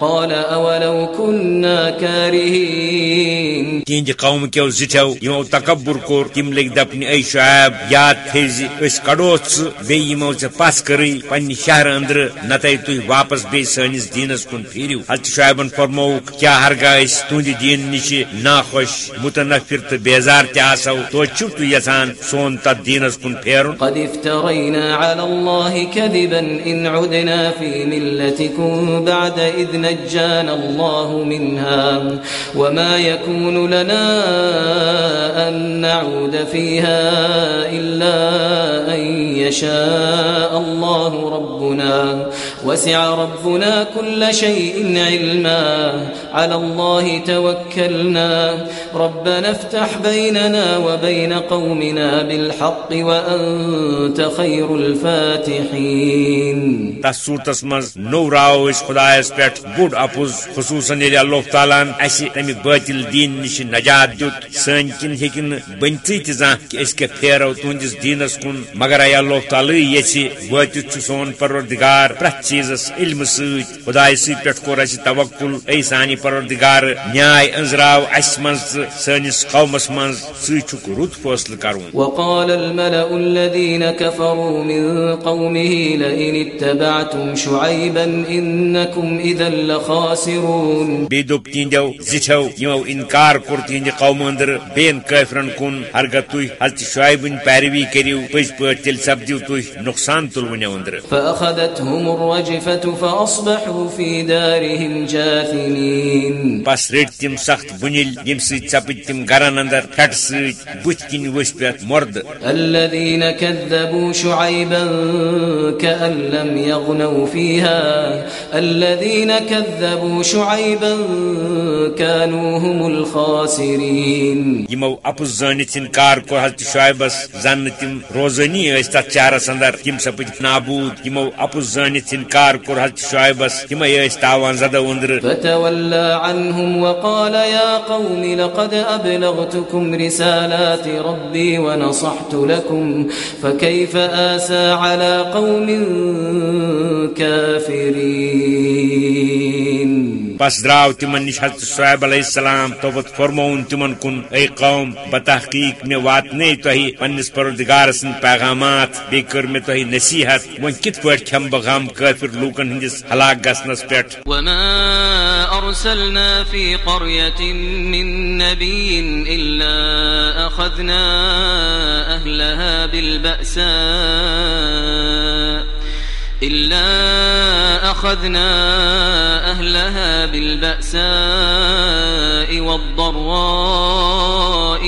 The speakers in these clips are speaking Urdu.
قال أولو كنا كارهين. تہند قوم کیو زٹو یمو تکبر کور تم لگ دپن اے شعیب یاد تھیز اس کڑوت بی یمو ژ پس کری پنہ شہر اندر نتہ تھی واپس بی سنس دینس کن پھیرو حضرت شعیبن فرمو کیا ہرگاہ تہند دین نش ناخوش متنفر تو بیزار تسو تو چھو تو یسان سون تر دینس کن پھیرن. قد افترينا على الله كذبا إن عدنا في ملتكم بعد إذ نجانا الله منها وما يكون لنا أن نعود فيها إلا أن يشاء الله ربنا. وسع ربنا كل شيء علما. على الله توكلنا. ربنا افتح بيننا وبين قومنا بالحق وأنت خير الفاتحين. تس صورتس مز نو راو اس خدایس پٮ۪ٹھ بوٚڑ اپُز خصوٗصن ییٚلہِ اللہ تعالیٰ ہن اسہِ تمہِ بٲطل دیٖن نِش نجات دیُت سٲنۍ کِنۍ ہیٚکہِ نہٕ بٔنتھٕے تہِ زانٛہہ کہِ أسۍ پھیرو تُہنٛدِس دیٖنس کُن۔ مگر اے اللہ تعالیٰ یژھِ وٲتِتھ چھُ سون پروردگار پرٛٮ۪تھ چیٖزس علمہٕ سۭتۍ خدایہِ سۭتۍ پٮ۪ٹھ کوٚر اسہِ توکُل۔ اے سانہِ پروردگار نیاے أنزراو اسہِ منٛز تہٕ سٲنِس قومس منٛز ژٕے چھُکھ رُت فٲصلہٕ کرُن وقال الملأ الذين كفروا من قومه لئن اتبعتم شعيبا إنكم إذا لخاسرون. بیٚیہِ دوٚپ تہنٛدٮ۪و زِٹھٮ۪و یِمو انکار کوٚر تہنٛدِ قومہٕ أنٛدرٕ بیٚین کٲفرن کُن ہرگاہ تُہۍ حضرت شعیبٕنۍ پیروی کٔرِو پٔزۍ پٲٹھۍ تیٚلہِ سپدِو تُہۍ نۄقصان تُلوٕنٮ۪و أنٛدرٕ فأخذتهم الرجفة فأصبحوا في دارهم جاثمين. بس رٔٹۍ تِم سخت بُنِل ییٚمہِ سۭتۍ ژپٕدۍ تِم گرن اندر پھٹہٕ سۭتۍ بٕتھِ کِنۍ ؤسۍ پٮ۪تھ مۄردٕ الذين كذبوا شعيبا كأن لم يغنوا فيها. الذين كذبوا شعيبا كانوا هم الخاسرين. یمو اپز زانت انکار کو حضرت شعیبس زن تم روزنی ٲسۍ تتھ چارس اندر تم سپد نابود یمو اپز زانت انکار کو حضرت شعیبس تمے ٲسۍ تاوان زدو أنٛدرٕ فتولى عنهم وقال يا قوم لقد أبلغتكم رسالات ربي ونصحت لكم فكيف آسى على قوم كافرين. بس دراو تمن نش حضرت شعیب علیہ السلام توبت فرمون تمن کن، اے قوم بتحقیق میں واتنے تہی پنس پروردگار سن پیغامات بی کر میں تہی نصیحت، ون کت پٹ کھم بغم کافر لوکن ہندس ہلاک گسنس پٹ وما أرسلنا في قرية من نبي إلا أخذنا أهلها بالبأساء إلا أخذنا أهلها بالبأساء والضراء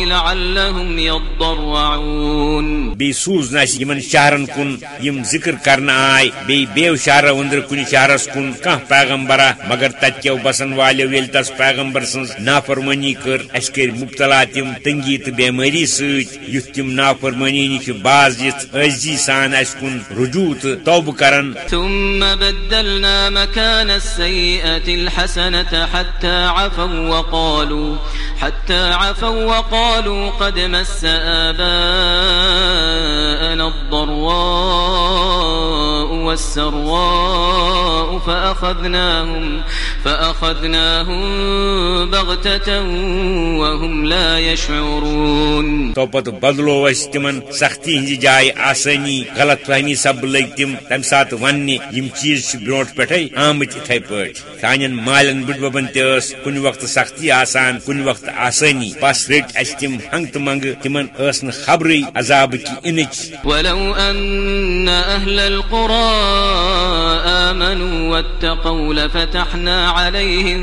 لعلهم يضرعون. بی سوز نس یمن شہرن کن یم ذکر کرنا آئی بی بیو شہر اندر کن شہرس کن کان پیغمبرا مگر تت کیو بسن والیو یل تس پیغمبر سنز نافرمانی کر اس کر مبتلا تم تنگی تو بیماری سۭتۍ یُتھ تم نافرمانی نش باز یت عزی سان اس کن رجوع تو توبہ کرن ثم بدلنا مكان السيئة الحسنة حتى عفوا وقالوا، حتى عفوا وقالوا قد مس آباءنا الضراء. والسراء فأخذناهم فأخذناهم بغتة وهم لا يشعرون. تو پت بدلو اس تمن سختی ہنز جائے آسانی غلط فہمی سب لگ تم تم سات ون یم چیز بروٹ پٹھے آمت اتھے پٹ سان مالن بڈببن تس کن وقت سختی آسان کن وقت آسانی بس رٹ اس تم ہنگ تو منگ تمن اس ن خبری عذاب کی انچ ولو أن أهل القرى آمنوا واتقوا لفتحنا عليهم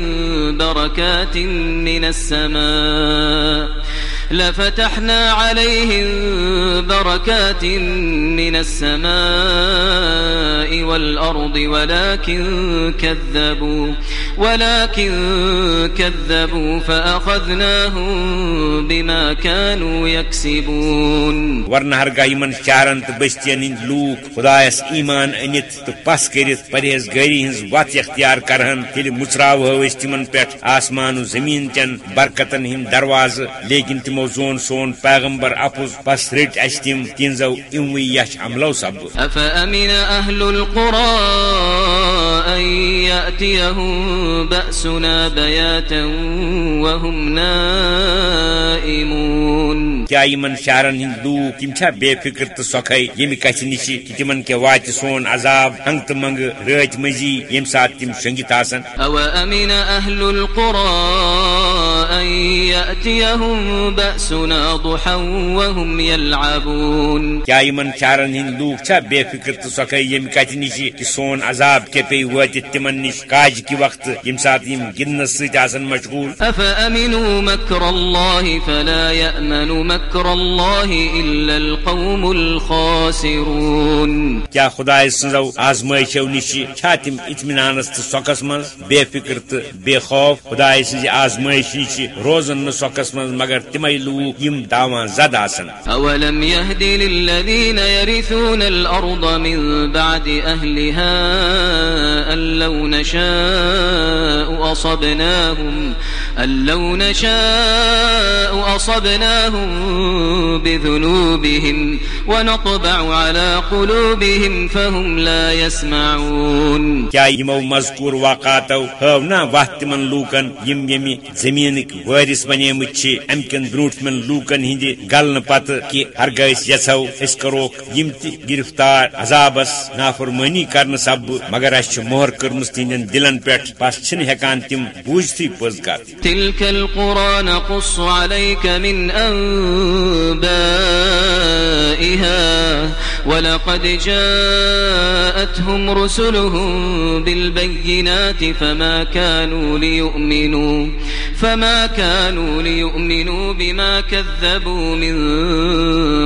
بركات من السماء لفتحنا عليهم بركات من السماء والأرض ولكن كذبوا ولكن كذبوا فأخذناهم بما كانوا يكسبون. ورنہ ہرگاہ یمن شہرن تو بستین ہند لوک خدایس ایمان انت تو پس کرت پرہیز گری ہز وت اختیار کرہن تیل مچراو اس تمن پہ آسمان و زمین چن برکتن ہند درواز، لیکن تم تمو زون سون پیغمبر اپز پس رٹ اس تم تنزو اموی یش عملو سب أفأمن أهل القرى أن يأتيهم بأسنا بياتا وهم نائمون؟ کیا یمن شہرن ہند لوک تم چھا بے فکر تو سوکھے یم کچھ نش کہ تمن کے وات سون عذاب ہنگ تو منگ رات مزی یم سات تم شنگت آسن أوأمن أهل القرى أن يأتيهم بأسنا ضحى وهم يلعبون. کیا یمن شہرن ہند لوک چھا بے فکر تو سوکھے یم کچھ نش کہ سون عذاب کے پی وات تمن نش کاج کی وقت یم سات یم گنس آسن مشغول؟ أفأمنوا مكر الله فلا يأمن مكر الله إلا القوم الخاسرون. کیا خدا سنزو آزمائشو نش چھا تم اطمینانس تو من بے فکر تو بے خوف خدا سز آزمائش نش روزن نہ سوکس من مگر تمے لوک یم داوان زد آسن۔ أولم يهدي للذين يرثون الأرض من بعد أهلها أن لو نشاء أصبناهم أن لو نشاء أصبناهم بذنوبهم ونطبع على قلوبهم فهم لا يسمعون کیا یمو مذکور واقعاتو ہو نا وقت تمن لوکن یم یم زمینک وارث بنیمت چھ ام کن بروٹ من لوکن ہند گلن پت کہ ہرگاہ یژھو اس کروک یم تہ گرفتار عذابس نافرمانی کرن سب مگر اس مہر کرمس تہندین دلن پہ بس چھن ہیکان تم بوجھتی پز کت تلك القرى نقص عليك من أنبائها ولقد جاءتهم رسلهم بالبينات فما كانوا ليؤمنوا فما كانوا ليؤمنوا بما كذبوا من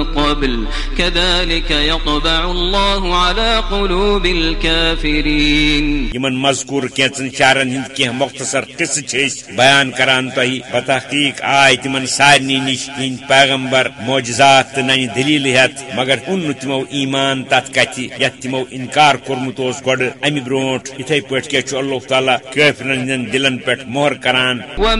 قبل. كذلك يطبع الله على قلوب الكافرين. یمن مذکور کینچن شہرن ہند کی مختصر قصہ چھ بیان کران تہ بتحقیق آئے تمن سارنی نش ہند پیغمبر معجزات تو ننہ دلیل ہت مگر ان تمو ایمان تت کت یت تمو انکار کورمت اس گڈ امی برونٹ پٹ اللہ تعالی کافرن ہندن دلن پٹ مہر کران۔ وما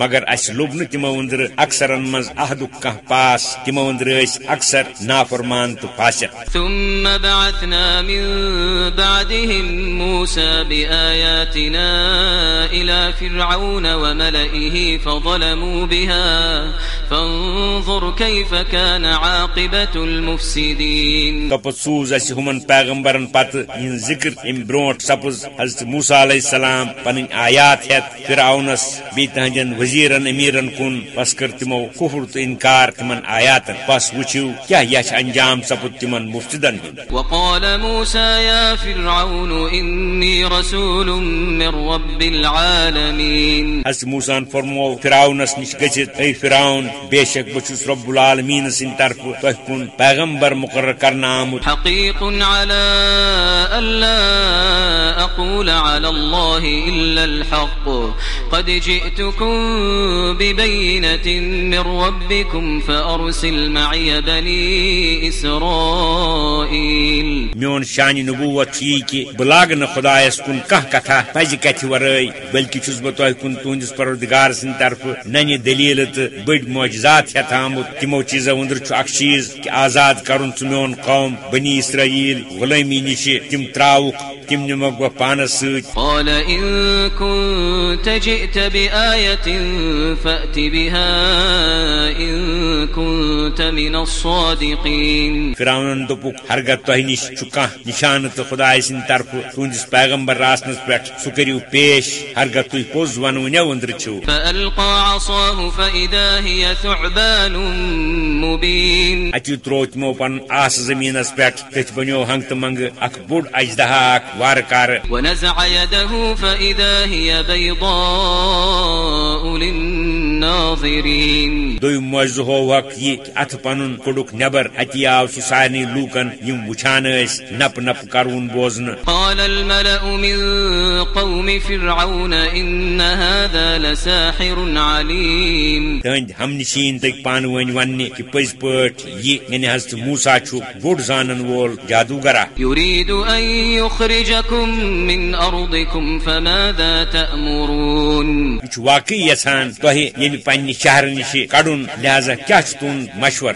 مگر اس لوبن تمو اندر اکثرن مز عہدک کان پاس تمو اندر اس اکثر نافرمان تو فاسق۔ ثم بعثنا من بعدهم موسى بآياتنا إلى فرعون وملئه فظلموا بها فانظر كيف كان عاقبة المفسدين۔ تپ سوز اس ہمن پیغمبرن پت ان ذکر ام برونٹ سپز حضرت موسیٰ علیہ السلام پن آیات ہت فرعونس بی تہندین وزیرن امیرن کن پس کر تمو کفر تو انکار تمن آیاتن پس وچھو کیا یش انجام سپد تمن مفسدن ہند وقال موسى يا فرعون إني رسول من رب العالمين۔ حضرت موسیٰ فرمو فرعونس نش گچت۔ اے فرعون بے شک بچس رب العالمین سن طرف تہ کن۔ پیغمبر مقرر کرنا آمد حقيق على ألا أقول على الله إلا الحق۔ قد جئتكم ببينة من ربكم فأرسل معي بني إسرائيل. میون شان نبوت چی کہ بلاگ نہ خدایس کن کھہ کتھا پزِ کتھ ورٲے بلکہ چھس بہ تہ کن تہندس پروردگار سند طرف ننہ دلیل تو بڑ معجزات ہتھ آمت تمو چیزو اندر چھ اکھ چیز کہ آزاد کرن میون قوم بنی اسرائیل غلٲمی نش تم تراوک تم نمک بہ پانس ست قال إن كنت جئت بآية فأت بها إن كنت من الصادقين. فرعون دوپک ہرگہ تہ نش کھانا نشان تو خدا سند طرف تہندس پیغمبر آسنس پہ سہ کرو پیش ہرگہ تھی پوز ونو ندر چھو فألقى عصاه فإذا هي ثعبان مبين. اتو ترو تمو پن آس زمینس پہ تھی بنو ہنگ تو منگ اخ بوڑ اجدہا اخ وار کار۔ للناس يده فإذا هي بيضاء للناظرين دوی موز ہوک یہ ات پن کڑک نبر اتی آو سہ سارے لوکن یم وچھان اس نپ نپ کرون بوزن. قال الملأ من قوم فرعون إن هذا لساحر عليم. تہند ہم نشین تک پان ون ون کہ پز پٹ یہ یعنی حضرت موسا چھ بوڑ زانن وول جادوگرا يريد أن يخرجكم من أرضكم فماذا تأمرون؟ چھ واقعی یژھان تہ یم پنہ شہر نش کڑن لہذا کیا چھ تہند مشور؟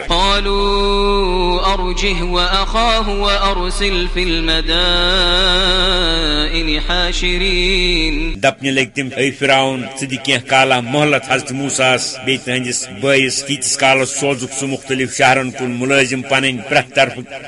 دپنہ لگ تم اے فراؤن ژٕ دِ کینٛہہ کالا مہلت حضرت موساس بیٚیہِ تہنٛدِس بٲیِس تیٖتِس کالس سوزُکھ سُہ مختلف شہرن کُن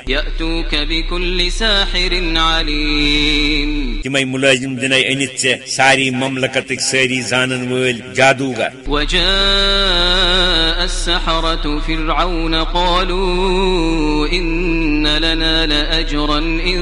يأتوك بكل ساحر عليم تِمے ملٲزم دِنے أنِتھ ژےٚ ساری مملکتٕکۍ سٲری زانن وٲلۍ جادوگر. وجاء السحرة فرعون قالوا إن لنا لأجرا إن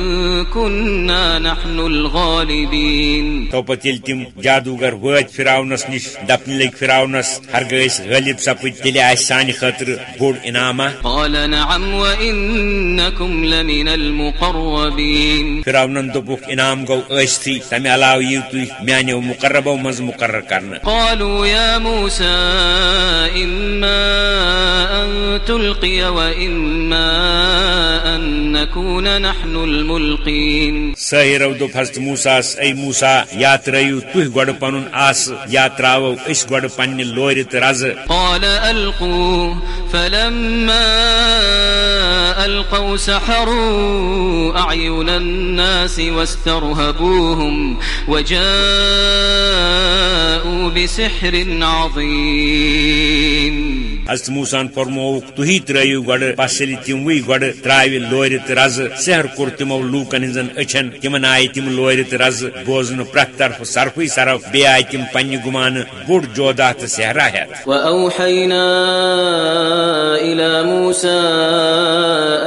كنا نحن الغالبين تو پتہٕ ییٚلہِ تِم جادوگر وٲتۍ فراونس نِش دپنہِ لٔگۍ فراونس ہرگاہ أسۍ غٲلب سپٕدۍ تیٚلہِ آسہِ سانہِ خٲطرٕ بوٚڑ انعامہ۔ قال نعم وإنكم لمن المقربين فراونن دوٚپُکھ انعام گوٚو ٲسۍتھٕے تمہِ علاوٕ یِیِو تُہۍ میانیو مقربو منٛز مقرر کرنہٕ۔ قالوا يا موسى إما أن تلقي وإما أن نكون نحن الملقين. حضرت موساس اے موسا یا ترٲیِو تُہۍ گۄڈٕ پنُن آسہٕ یا تراوو أسۍ گۄڈٕ پننہِ لورِ تہٕ رزٕ قال ألقوا فلما ألقوا سحروا أعين الناس واسترهبوهم وجاءوا بسحر عظيم. حضرت موسان فرمووُکھ تُہی ترٲیِو گۄڈٕ بس ییٚلہِ تِموٕے گۄڈٕ تراوِ لورِ رزٕ سحر کوٚر تِمو لوٗکن ہٕنٛزن أچھن تِمن آیہِ تِم لورِ رزٕ بوزنہٕ پرٛٮ۪تھ طرفہٕ صرفٕے صرف بیٚیہِ آیہِ تِم پننہِ گُمانہٕ بوٚڑ جودا تہٕ صحرا ہٮ۪تھ وأوحينا إلى موسى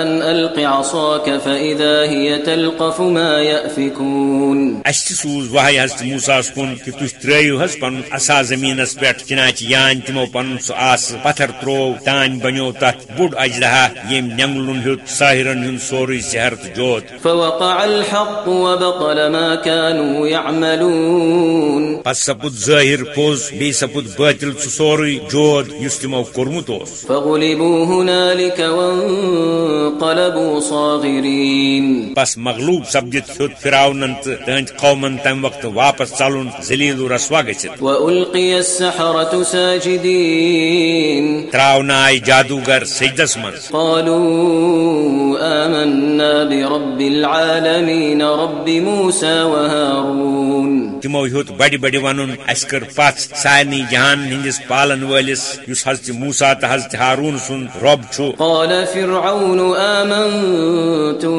أن ألق عصاك فإذا هي تلقف ما يأفكون اسہِ تہِ سوٗز وہے حضرت موساس کُن کہِ تُہۍ ترٲیِو حظ پنُن اصا زمیٖنس پٮ۪ٹھ چناچہِ یان تِمو پنُن سُہ آسہٕ پتھر تروو تانۍ بنیو تتھ بوٚڑ اجدہا ییٚمۍ نینگلُن ہیوٚت ساحرن ہُنٛد سورُے زہر تہٕ جوت فوقع الحق وبطل ما كانوا يعملون۔ پتہٕ سپُد ظٲہر پوٚز بیٚیہِ سپُد بٲتل سُہ سورُے جود یُس تِمو کوٚرمُت اوس فغلبوا هنالك وانقلبوا صاغرين۔ بس مغلوب سپدِتھ ہیوٚت فراونن تہٕ تہنٛدِ قومن تمہِ وقتہٕ واپس ژلُن ذلیل و رسوا گٔژھِتھ وألقي السحرة ساجدين۔ تراونہٕ آیہِ جادوگر سجدس منٛز قالوا آمنا برب العالمين رب موسى وهارون تمو ہیوت بڑِ بڑِ ونُن اسہِ کٔر پژھ سارنٕے جہان ہندس پالن وٲلِس یُس حضرت موسا تہٕ حضرت ہارون سُنٛد رۄب چھُ قال فرعون آمنتم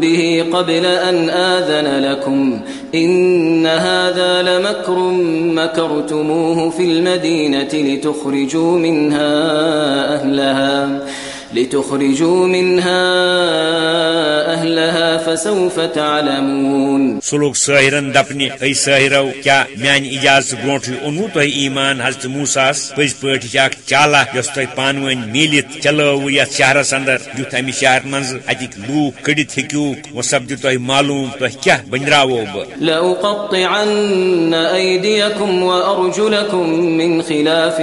به قبل أن آذن لكم۔ إن هذا لمكر مكرتموه في المدينة لتخرجوا منها أهلها. لتخرجوا منها أهلها فسوف تعلمون. سلوک ساحرن دپنہِ اے ساحرو کیا میانہِ اجازت برونٹھے اونوٕ تۄہہِ ایمان حضرت موساس پٔزۍ پٲٹھۍ چھِ اکھ چالا یۄس تۄہہِ پانہٕ ؤنۍ میٖلِتھ چلٲوٕ یتھ شہرس اندر یُتھ امہِ شہر منٛزٕ اتِکۍ لوٗکھ کٔڑِتھ ہیٚکِوُکھ وۄنۍ سپدِ تۄہہِ معلوٗم تۄہہِ کیاہ بٔنراوو بہٕ لأقطعن أيديكم وأرجلكم من خلاف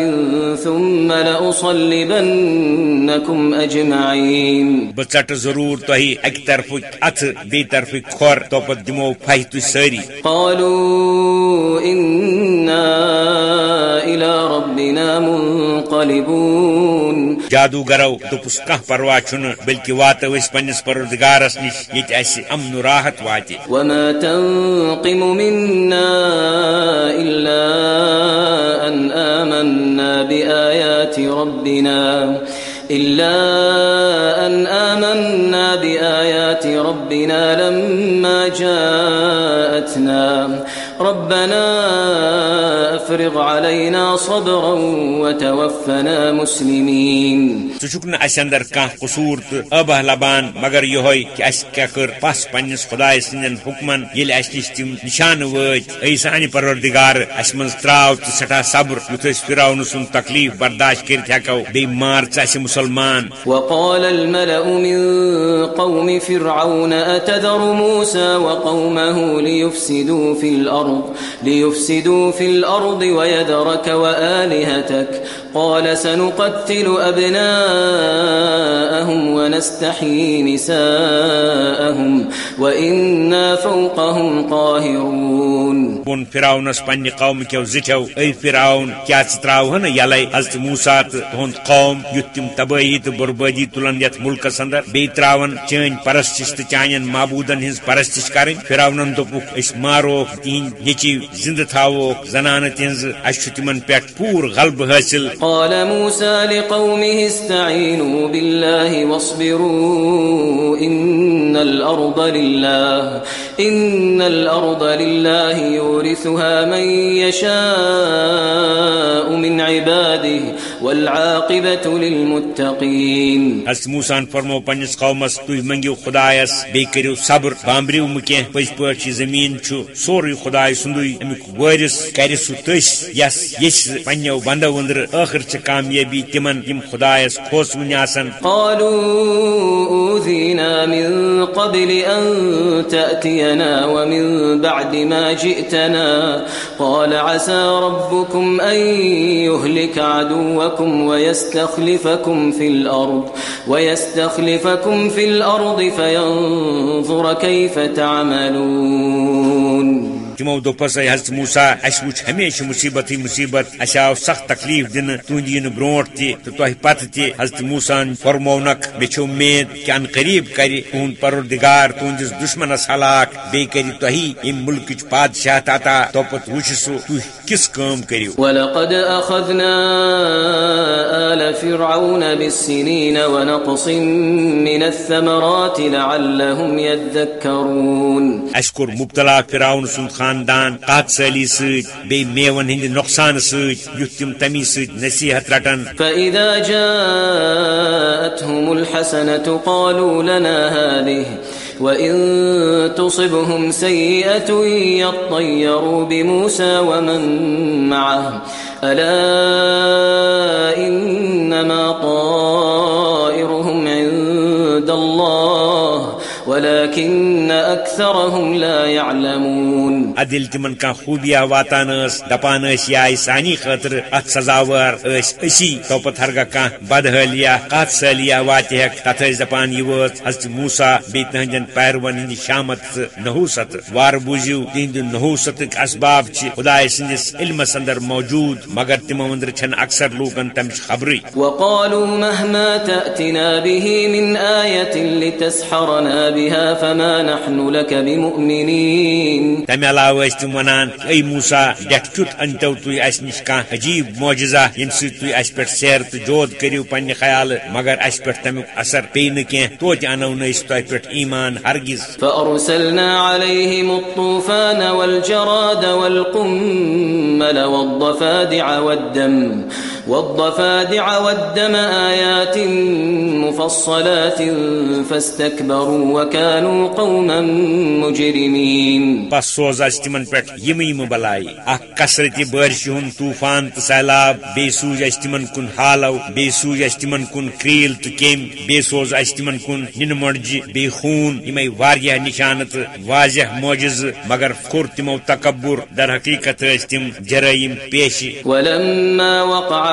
ثم لأصلبنكم أجمعين بہ ٹہ ضرور تہ اکہ طرف ات بی طرف کھور توپت دمو پھہ تھی ساری۔ قالوا إنا إلى ربنا منقلبون۔ جادوگرو دپس کھانا پرواہ چھ بلکہ واتو اس پنس پروردگارس نش یت اس امن و راحت واتہ وما تنقم منا إلا أن آمنا بآيات ربنا۔ إلا أن آمنا بآيات ربنا لما جاءتنا. ربنا افرغ علينا صبرا وتوفنا مسلمين. اس اندر کان قصور ابہ لبان مگر یہ کہ اس کیا کر؟ پس پنس خدا سندین حکمن یل اس نش تم نشان وت ای سانی پروردگار اس من تراو تو سٹھا صبر یت اس فراون سن تکلیف برداشت کرت ہکو بی مار چس مسلمان۔ وقال الملأ من قوم فرعون أتذر موسى وقومه ليفسدوا في الأرض؟ ليفسدوا في الأرض الأرض ويذرك وآلهتك قال سنقتل أبناءهم ونستحيي نساءهم وإنا فوقهم قاهرون. بون فراونس پنہ قوم کیو زٹو اے فراون کیا تراوہن یلے حضرت موسیٰ تہند قوم یت تم تباہی تو بربادی تلن یت ملکس اندر بی تراون چین پرستش تو چانین معبودن ہز پرستش کریں فراونن دپک اس ماروک تین نیچی زندہ تھاوک زنان تہذ اچھ تمن پہ پور غلب حاصل قال موسى لقومه استعينوا بالله واصبروا ان الارض لله ان الارض لله يورثها من يشاء من عباده والعاقبة للمتقين. حضرت موسان فرمو پنس قومس تھی منگو خدایس بی کرو صبر بامبریو مہ کی پز پہ زمین سوری خدائے سندے امیک وارث کر سہ تس یس یس پنو بندو ودر آخر چھ کامیابی تمن یم خدایس کھوس ون آسن قالوا أوذينا من قبل أن تأتينا ومن بعد ما جئتنا. قال عسى ربكم أن يهلك عدوكم ويستخلفكم في الأرض ويستخلفكم في الأرض فينظر كيف تعملون. تمو دوپس حضرت موسا اس وچ ہمیشہ مصیبت ہی مصیبت اس آو سخت تکلیف دن تہند ین برونٹ تہ تو تہ پتہ تہ حضرت موسان فرمونک مے چھ امید کہ ان قریب کری اون پروردگار تہندس دشمنس ہلاک بی کری تہی یم ملکچ بادشاہ تاتا توپت وچ سو تہ کس کام کریو ولقد أخذنا آل فرعون بالسنين ونقص من الثمرات لعلهم يذكرون. اشکر مبتلا فراؤن سند خاندان قات سالی ست بی میون ہند نقصان ست یت تم تمی ست نصیحت رٹن۔ فإذا جاءتهم الحسنة قالوا لنا هذه وإن تصبهم سيئة يطيروا بموسى ومن معه ألا إنما طائرهم عند الله ولكن أكثرهم لا يعلمون. عدل تمن کا خوبیا واتان اس دپان اس یا سانی خاطر ات سزاوار اس اسی توپت ہرگا کا بدحالیا قات سالیا واتہ تت دپان یہ وات حضرت موسی بی تہندن پیروان ہند شامت نحوست وار بوزیو تہند نحوست اسباب چھ خدا سندس علمس اندر موجود مگر تمو اندر چھن اکثر لوگن تمچ خبری. وقالوا مهما تأتنا به من آية لتسحرنا بها فما نحن لك بمؤمنين. تِم ونان اے موسا ڈیٹ کیُتھ انتو تُہۍ اسہِ نش کانٛہہ عجیب معجزہ ییٚمہِ سۭتۍ تُہۍ اسہِ پٮ۪ٹھ سیر تہٕ جود کٔرِو پننہِ خیالہٕ مگر اسہِ پٮ۪ٹھ تمیُک اثر پیٚیہِ نہٕ کینٛہہ توتہِ انو نہٕ أسۍ تۄہہِ پٮ۪ٹھ ایمان ہرگز. فأرسلنا عليهم الطوفان والجراد والقمل والضفادع والدم والضفادع والدم آيات مفصلات فاستكبروا وكانوا قوما مجرمين. بس سوز اس تمن پہ یم یم بلائی اخ کثرت بارش ہند طوفان تو سیلاب بی سوز اس تمن کن حالو بی سوز اس تمن کن کریل تو کیم بی سوز اس تمن کن نن مرجی بی خون یمے واریاہ نشانت واضح معجز مگر کور تمو تکبر در حقیقت اس تم جرائم پیش. ولما وقع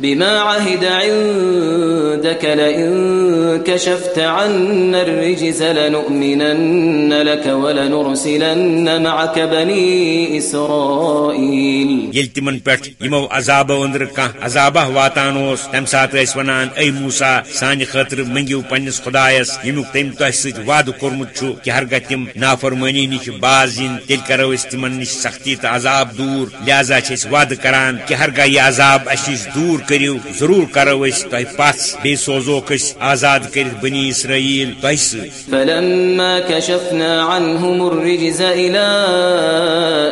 بما عهد عندك لئن كشفت عنا الرجز لنؤمنن لك ولنرسلن معك بني إسرائيل. يل تمن پٹ يمو عذاب اندر كان عذابه واتان اوس تم سات اس ونان اي موسى ساني خاطر منگيو پنس خدايس يمو تم تہ سيت وعد كورمت چھو کہ ہر گتم نافرمانی نش بازین. تیل کرو اس تمن نش سختی تو عذاب دور. لہذا چھ اس وعد کران کہ ہر گا یہ عذاب اشیش دور کرو ضرور کرو اس تہ پس بی سوزوک اس آزاد کر بنی اسرائیل تہ فلما كشفنا عنهم الرجز الى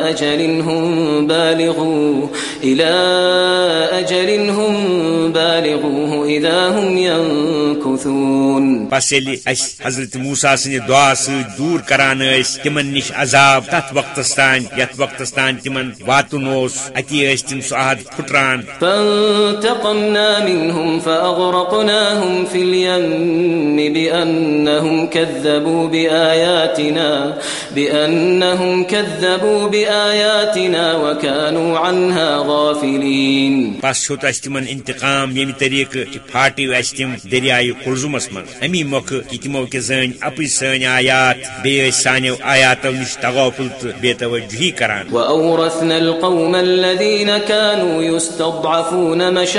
اجل هم بالغوه الى اجل هم بالغوه اذا هم ينكثون۔ پس یلی اس حضرت موسی سن دعا س دور کران اس تمن نش عذاب تت وقت تان یت وقت تان تمن واتن اوس اتی اس تم سعاد پھٹران۔ فانتقم فانتقمنا منهم فأغرقناهم في اليم بأنهم كذبوا بآياتنا بأنهم كذبوا بآياتنا وكانوا عنها غافلين. پس چھوت اس تمن انتقام یم طریقہ کہ پھاٹیو اس تم دریائے کلزمس من. امی موقع کہ تمو کہ زن اپی سن آیات بے سانیو آیاتو نش تغافل بے توجہی کران. وأورثنا القوم الذين كانوا يستضعفون مشارق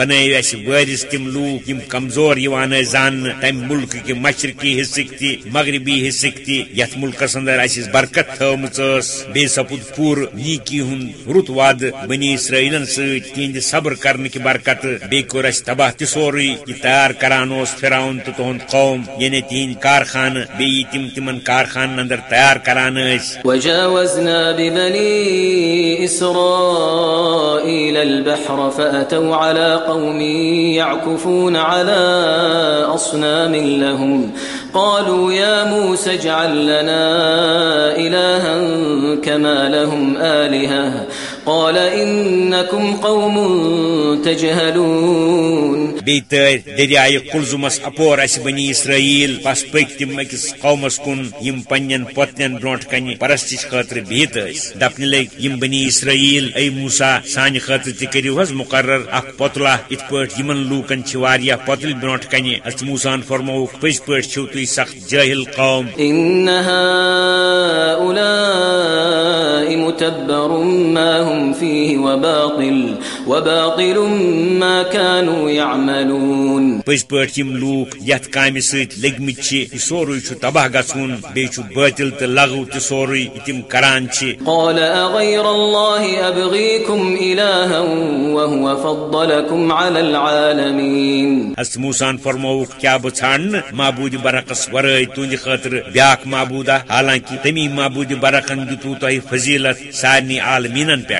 بنائیو اس وارث تم لوگ یم کمزور یوان زان، تم ملک کے مشرقی حصک تی مغربی حصک تی یت ملکس اندر اس برکت تھومس بے سپود پور نیکی ہن، رت واد بنی اسرائیلن سۭتۍ تہند صبر کرنے کی برکت۔ بے کور اس تباہ تہ سورے یہ تیار کران اوس فراؤن تو تہند قوم یعنی تہند کارخان بے تم تمن کارخان اندر تیار کران اس۔ وجاوزنا ببني اسرائيل البحر فاتوا على قوم يعكفون على أصنام لهم. قالوا يا موسى اجعل لنا إلها كما لهم آلهة. قال إنكم قوم تجهلون. بيتر دریائے کلزمس اپور اس بنی اسرائیل پس پک تم اکس قومس کن یم پنن پتن برونٹ کنی پرستش خاطر بہت دپن لگ یم بنی اسرائیل اے موسا سان خاطر تہ کریو مقرر اخ پتلا ات پٹ یمن لوکن چھ واریا پتل برونٹ کنی اس موسان فرمو پز پٹ چھو تو سخت جاہل قوم ان هؤلاء متبر ما هم فيه وباطل وباطل ما كانوا يعملون. پز پٹ یم لوک یت کامہ سۭتۍ لٔگمٕتۍ چھِ یہِ سورُے چھُ تباہ گژھُن بیٚیہِ چھُ بٲطل تہٕ لغو تہِ سورُے تِم کران چھِ۔ قال أغير الله أبغيكم إلها وهو فضلكم على العالمين. حضرت موسان فرمووُکھ کیٛاہ بہٕ ژھانڈنہٕ معبوٗدِ برعکس ورٲے تُہنٛدِ خٲطرٕ بیٛاکھ حالانکہِ تمی معبوٗدِ برعکن دِتوٕ تۄہہِ فضیلت سارنٕے عالمیٖنن پٮ۪ٹھ۔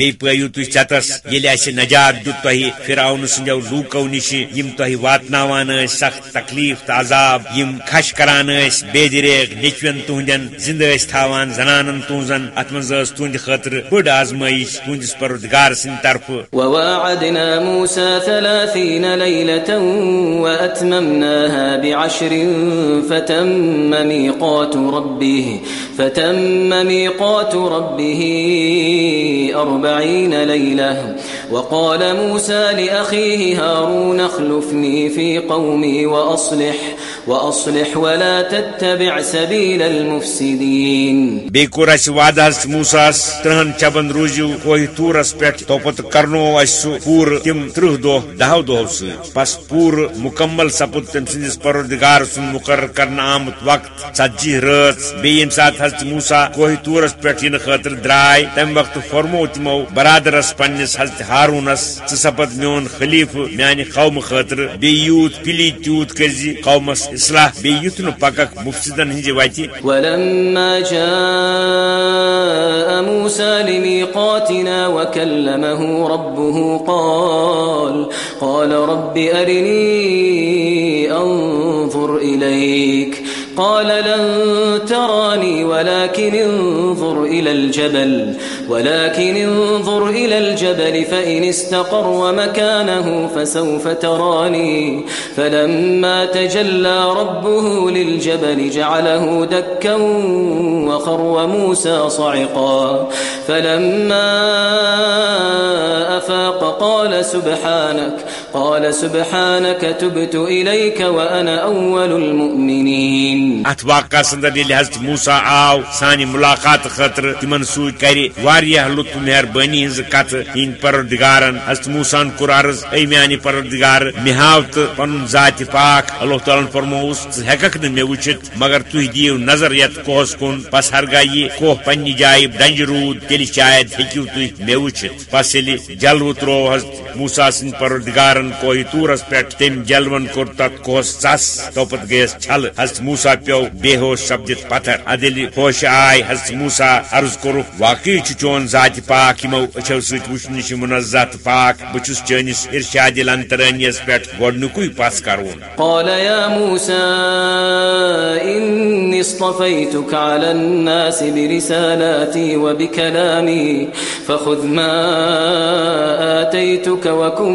بی پیو تھی چتس یل نجات دت تہ فراؤن سندو لوکو نش تہ واتناوان سخت تکلیف تو عذاب یم خش کران بے دریغ، نیچوین تہندین زندہ تھاوان، زنانن تہذن ات من تہند خاطر بڑ آزمائش تہندس پروردگار سند طرف۔ وواعدنا موسى ثلاثين ليلة وأتممناها بعشر فتم ميقات ربه فتم ميقات ربه أربعين ليلة وقال موسى لأخيه هارون اخلفني في قومي وأصلح وأصلح ولا تتبع سبيل المفسدين. بيكور اس وعد حضرت موسى ترہن چبن روزو کوہ تورس پہ توپت کرنو اس پور تم ترہ دہ دہو دہو سی پس پور مکمل سپد تم سندس پروردگار سن مقرر کرنا آمت وقت ژتجی رات۔ بیم سات حضرت موسا کوہ تورس پہ ین خاطر درائے تم وقت فرمو تمو برادرس پنس حضرت ہارونس ثپد میون خلیف میانہ قوم خاطر بی یوت پلی تیوت کرزی قومس اصلاح بی نو پکک مفسدن ہنجی وتی ولما جاء موسى لميقاتنا وكلمه ربه قال قال رب قال لن تراني، ولكن انظر إلى الجبل. ولكن انظر إلى الجبل فإن استقر مكانه فسوف تراني فلما تجلى ربه للجبل جعله دكا وخر موسى صعقا فلما أفاق قال سبحانك قال سبحانك تبت إليك وأنا أول المؤمنين ات واقع سندر یل حضرت آو سانی ملاقات خاطر تمن سوت کری لطف مہربانی ہز کت ہند پروردگارن حضرت موسان کور عرض اے میانی پروردگار مہاو تو پن ذات پاک اللہ تعالیٰ فرموس ہیکک ن مے وچت مگر تھی دیو نظر یت کوہس کن پس ہرگاہ یہ کوہ پنہ جائے ڈنج رود تیل شاید ہیکو تھی مے وچت پس یل جلو ترو حضرت موسا سن پروردگارن کوہ تورس پہ تم جلون کور تت کوہس ژس توپت گیس چھل حضرت موسا پیو بے ہوش سپدت پتھر ادل ہوش آئے حضرت موسا عرض کور واقعی چون ذات پاک یمو اچھو ست وچن منزت پاک بچس چٲنِس ارشاد لنترٲنیس پٮ۪ٹھ گۄڈنیُکُے پس کرون قال يا موسى إني اصطفيتك على الناس برسالاتي وبكلامي فخذ ما آتيتك وكن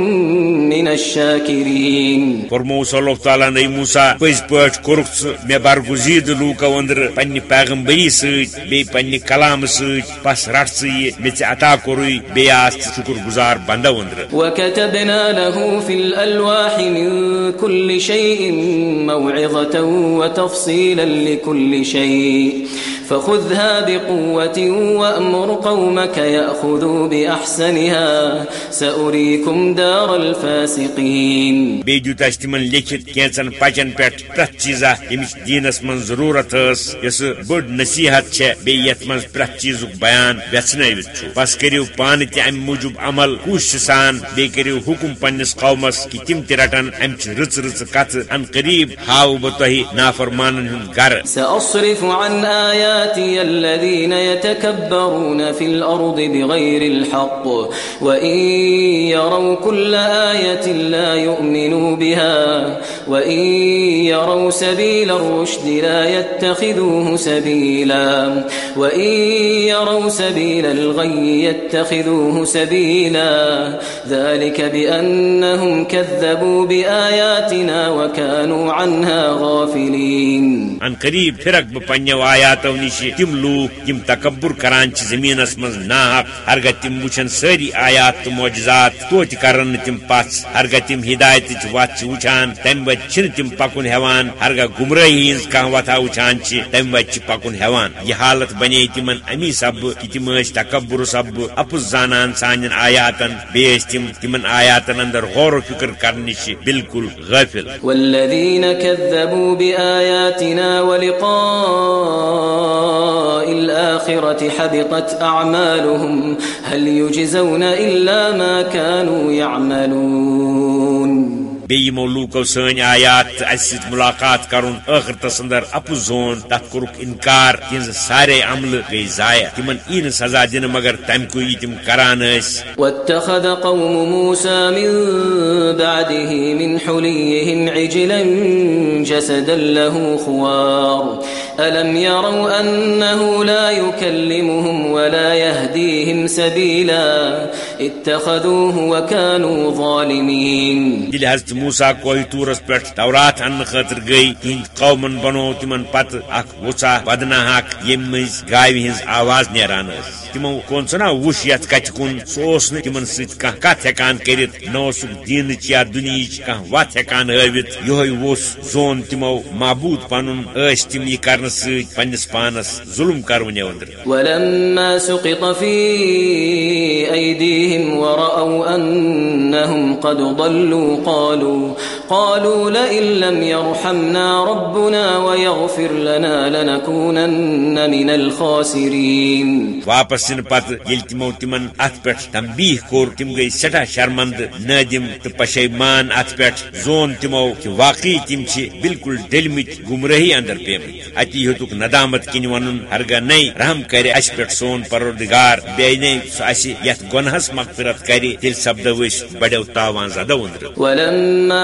من الشاكرين۔ فرمو اللہ تعالیٰ نئی موسا پز کوٚرُکھ ژٕ مےٚ برگُزیٖدٕ لوٗکو أنٛدرٕ پننہِ پیغمبری سۭتۍ بیٚیہِ پننہِ کلامہٕ سۭتۍ پس رٹ ژٕ یہِ عطا کوری بیٚیہِ شکر گزار شُکر گُزار بنٛدو وكتبنا له في الالواح من كل شيء موعظة وتفصيلا لكل شيء فخذها بقوة وأمر قومك يأخذوا بأحسنها. سأريكم دار الفاسقين. بیٚیہِ دیُت اَسہِ تِمن لیکھِتھ کینٛژن پچن پٮ۪ٹھ پرٛٮ۪تھ چیٖزا ییٚمِچ دیٖنس منٛز ضروٗرت ٲس یۄسہٕ بٔڑ نصیحت چھےٚ بیٚیہِ یتھ منٛز پرٛٮ۪تھ چیٖزُک بیان چھُ بس کٔرِو پانہٕ تہِ امہِ موٗجوٗب عمل کوٗششہِ سان. بیٚیہِ کٔرِو حُکم پننِس قومس کہِ تِم تہِ رٹن امچہِ رٕژ رٕژ کتھٕ ان قریٖب ہاو بہٕ تۄہہِ نافرمانن ہُنٛد گرٕ سأصرف عن آياتي الذين يتكبرون في الأرض بغير الحق، وإن يروا كل آية لا يؤمنوا بها، وإن يروا سبيل الرشد لا يتخذوه سبيلا، وإن يروا سبيل الغي يتخذوه سبيلا، ذلك بأنهم كذبوا بآياتنا وكانوا عنها غافلين. ان قریب پھرک بہ پنو نش تم لوک یم تکبر کران زمینس مز ناحق ہرگہ تم وچھن ساری آیات تو معجزات توت کرن تم پس، ہرگہ تم ہدایت وت وچھان، تم وت چھ تم پکن ہیوان ہرگہ گمراہی ہنز کان وتھا وچھان تم وت پکن ہیوان یہ حالت بنے تمن امی سب، کہ تم تکبر سب اپز زانان سانن آیاتن بیس تم، تمن آیاتن اندر غور و فکر کرنے بالکل غافل۔ والذين كذبوا بآياتنا ولقاء الآخرة حبطت أعمالهم هل يجزون إلا ما كانوا يعملون؟ بیٚیہِ یِمو لوٗکو سٲنۍ آیات سۭتۍ مُلاقات کرُن ٲخرتس اندر اپُز زون تتھ کوٚرُکھ انکار تِہنٛزٕ سارے عملہٕ گٔیہِ ضایع تِمن یی نہٕ سزا دِنہٕ مگر تمہِ کُے یہِ تِم کران ٲسۍ واتخذ قوم موسى من بعده من حليهم عجلا جسدا له خوار. ألم يروا أنه لا يكلمهم ولا يهديهم سبيلا اتخذوه وكانوا ظالمين یل حضرت موسا کوہ تورس پہ تورات ان خاطر گئی۔ تہند قومن بنو تمن پت اخ وسا بدناک یم مز گاوی ہز آواز نیران تمو کون سنا وش یت کت کن، سوس نہ تمن ست کان کت ہکان کرت نو سک دین یا دنیچ کان وت ہکان ہاوت یہ وس زون تمو معبود پنن اس تم یہ کرن ست پنس پانس ظلم کرون اندر ولما سقط في ايديهم ورأوا انهم قد ضلوا قالوا قالوا لئن لم يرحمنا ربنا ويغفر لنا لنكونن من الخاسرين. واپس سن پت یل تمو تمن ات پہ تنبیہ کور تم گئی سٹھا شرمند نادم تو پشیمان ات پہ زون تمو کہ واقعی تم چھ بالکل ڈلمت گمراہی اندر پیمت اتی ہتک ندامت کن ون ہرگہ نئی رحم کرے اس پہ سون پروردگار بے نئی سہ اس یت گنہس مغفرت کرے تیل سپدو اس بڑو تاوان زدو اندر ولما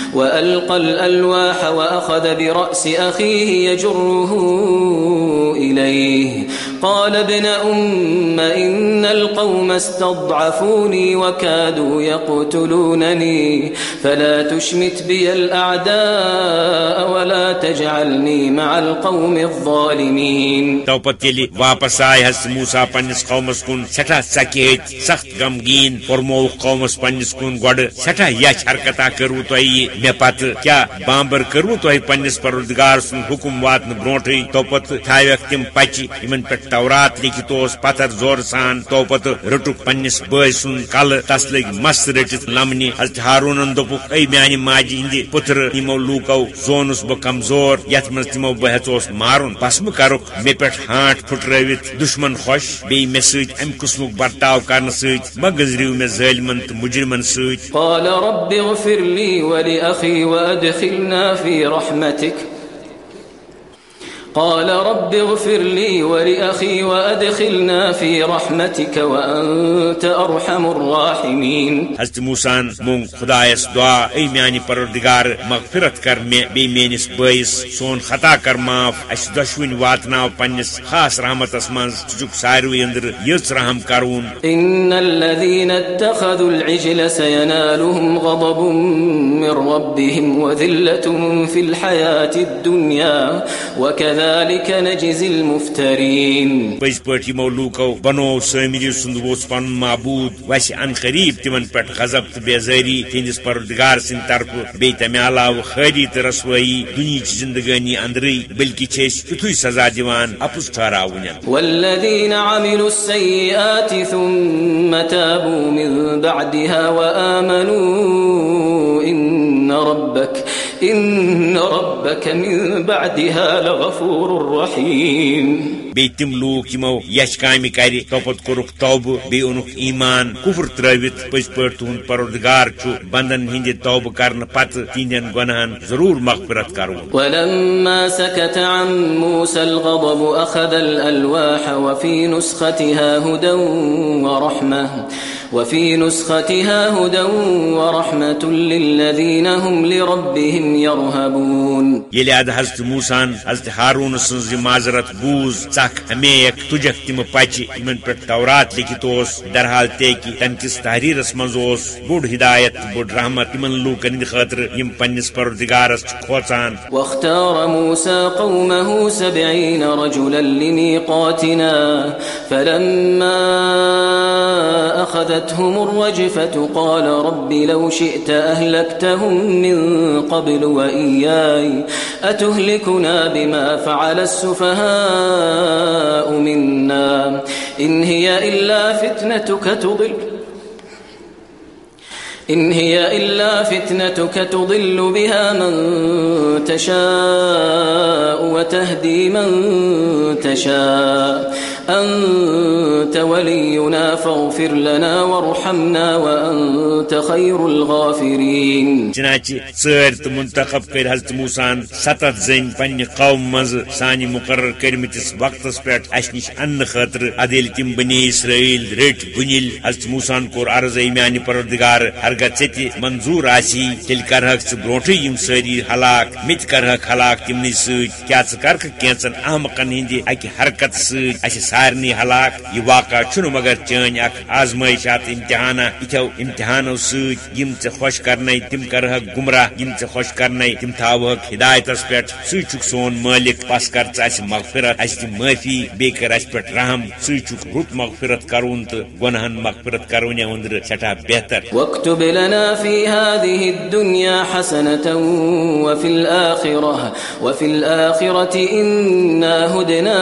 وألقى الألواح وأخذ برأس أخيه يجره إليه. قال ابن أم إن القوم استضعفوني وكادوا يقتلونني. فلا تشمت بي الأعداء ولا تجعلني مع القوم الظالمين. تو پتیلی واپس آئے حس موسا پنس قومس کن سٹھا سکیت، سخت غمگین فرمو قومس پنس کن گوڑ سٹھا یچ حرکتا کرو تو مے پت کیا بامبر کرو تو پنس پروردگار سن حکم واتن برونٹھی تو پت تھاویک تم پچ یمن پہ تورات لکھت اس پتھر زور سان تو پت رٹک پنس بٲے سن کل تس لگ مس رٹت لمنہ حضرت ہارون دوپک اے میانہ ماجہ ہند پتر یمو لوکو زونس بہ کمزور یت من تمو بہ ہیوس مارن بس بہ کرک مے پہ ہانٹ پھٹرٲوِتھ دشمن خوش بی مے سۭتۍ امہِ قٕسمُک برتاو کرنہٕ سۭتۍ، مہ گٔزرِو مےٚ ظٲلمن تہٕ مُجرمن سۭتۍ۔ أخي وأدخلنا في رحمتك. قال رب اغفر لي ولأخي وأدخلنا في رحمتك وأنت أرحم الراحمين. حضرت موسان مونگ خدایس دعا اے میانی پروردگار مغفرت کر میں بی بٲیس سون خطا کر معاف اس دشوین واتناو پنس خاص رحمتس منز چک ساروی اندر یژ رحم کرون. إن الذين اتخذوا العجل سينالهم غضب من ربهم وذلة في الحياة الدنيا وكذلك نجزي المفترين. پز پٲٹھۍ یِمو لوٗکو بنوو سٲمری سُنٛد اوس پنُن معبوٗد وسہِ ان قریب تمن پٮ۪ٹھ غضب تہٕ بیزٲری تہنٛدِس پروردگار سٕنٛدِ طرفہٕ بیٚیہِ تمہِ علاوٕ خٲری تہٕ رسوٲیی دُنہِچ زندگٲنی أنٛدرٕے بلکہِ چھِ تیُتھُے سزا دِوان اپُز ٹھہراوُن والذين عملوا السيئات ثم تابوا من بعدها وآمنوا إن ربك إن ربك من بعدها لغفور رحيم بیٚیہِ تِم لوٗکھ یِمو یچھ کامہِ کرِ توپت کوٚرُکھ توبہٕ بیٚیہِ اوٚنُکھ ایمان. کُفر ترٲوِتھ پٔزۍ پٲٹھۍ تُہُنٛد پروردگار چھُ بندن ہٕنٛدِ توبہٕ کرنہٕ پتہٕ تِہنٛدٮ۪ن گۄنہن ضروٗر مغفرت کرُن ولما سكت عن موسى الغضب أخذ الألواح وفي نسختها هدى ورحمة. وفي نسختها هدى ورحمة للذين هم لربهم يرهبون ادٕ حضرت موسان حضرت ہارون سٕنٛز معذرت بوٗز ژکھ امیک تُجکھ تِم پچہِ یِمن پٮ۪ٹھ تورات لیکھِتھ اوس درحال تے کہِ تمہِ کِس تحریرس منٛز اوس۔ بوٚڑ ہدایت تہٕ بوٚڑ رحمت یِمن لوٗکن ہٕنٛدِ خٲطرٕ یِم پننِس پروردگارس چھِ واختار موسى قومه سبعين رجلا لميقاتنا فلما أخذتهم الرجفة قال رب لو شئت أهلكتهم من قبل وإياي، أتهلكنا بما فعل السفهاء؟ منا. إن هي إلا فتنتك تضل. إن هي إلا فتنتك تضل بها من تشاء وتهدي من تشاء. أنت ولينا فاغفر لنا وارحمنا وأنت خير الغافرين. چنانچہ ژر منتخب کر حضرت موسان ستت زن پنہ قوم مز سانہ مقرر کرمتس وقتس پہ اس نش ان خاطر ادیل تم بنی اسرائیل رٹ بنیل۔ حضرت موسان کور عرض میانہ پروردگار ہرگہ ژے منظور آسی تیل کرہک ژٕ برونٹھے یم ساری ہلاک مت کرہک ہلاک تمنی ست کیا ژٕ کرکھ کینچن احمقن ہندِ اکہ حرکت ست اس سارنی ہلاک، یہ واقعہ چھن مگر چین چٲنۍ اکھ آزمائشات امتحانہ۔ اتھو امتحانو ست یم ژے خوش کرنے تم کرہک گمراہ، یم ژے خوش کرنے تم تھاوہک ہدایتس پہ ژٕ چھُکھ سون مالک پس کر ژٕ مغفرت، اسہِ دِ معافی، بیٚیہِ کر اسہِ پٮ۪ٹھ رحم۔ ژٕ چھُکھ رُت مغفرت کرون تہٕ گۄنہن مغفرت کرون أندرٕ سٮ۪ٹھاہ بہتر۔ واكتب لنا في هذه الدنيا حسنة وفي الآخرة وفي الآخرة إنا هدنا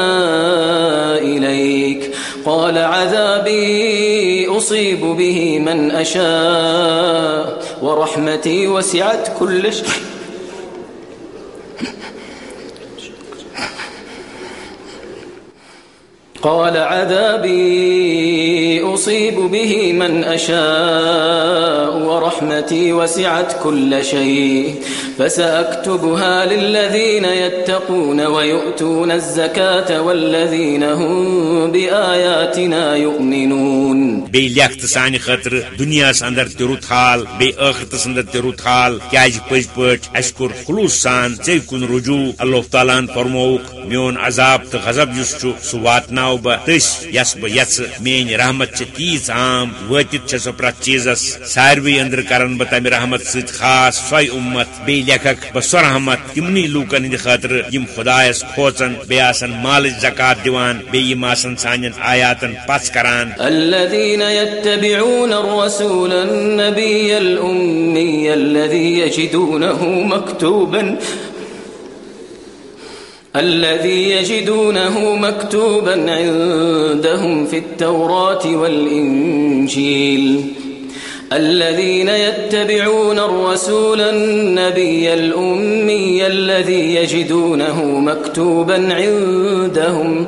إليك. قال عذابي أصيب به من أشاء، ورحمتي وسعت كل شيء. قال عذابي أصيب به من أشاء، ورحمتي وسعت كل شيء. فسأكتبها للذين يتقون ويؤتون الزكاة والذين هم بآياتنا يؤمنون. بی لیکت سانہ خاطر دنیا اندر تہ حال بی ٲخرتس اندر تہ حال کیاز پز پٲٹھۍ اَسہِ خلوص سان ژے کُن رجوع، اللہ تعالیٰ ہن فرمووُکھ میون عذاب تہٕ غضب یُس چھُ سُہ واتناو بہٕ تٔسۍ یس بہٕ یژھٕ میٲنۍ رحمت چھِ تیٖژ عام وٲتِتھ چھےٚ سۄ پرٛٮ۪تھ چیٖزس ساروٕے أنٛدرٕ کرن بہٕ تمہِ رحمت سۭتۍ خاص سۄے اُمت بیٚیہِ لیکھکھ بہٕ سۄ رحمت تِمنٕے لوٗکن ہٕنٛدِ خٲطرٕ یِم خۄدایس کھوژان بیٚیہِ آسان مالٕچ زکات دِوان بیٚیہِ یِم آسان سانٮ۪ن آیاتن کران۔ الذين يتبعون الرسول النبي الأمي الذي يجدونه مكتوبا الذي يجدونه مكتوبا عندهم في التوراة والإنجيل الذين يتبعون الرسول النبي الأمي الذي يجدونه مكتوبا عندهم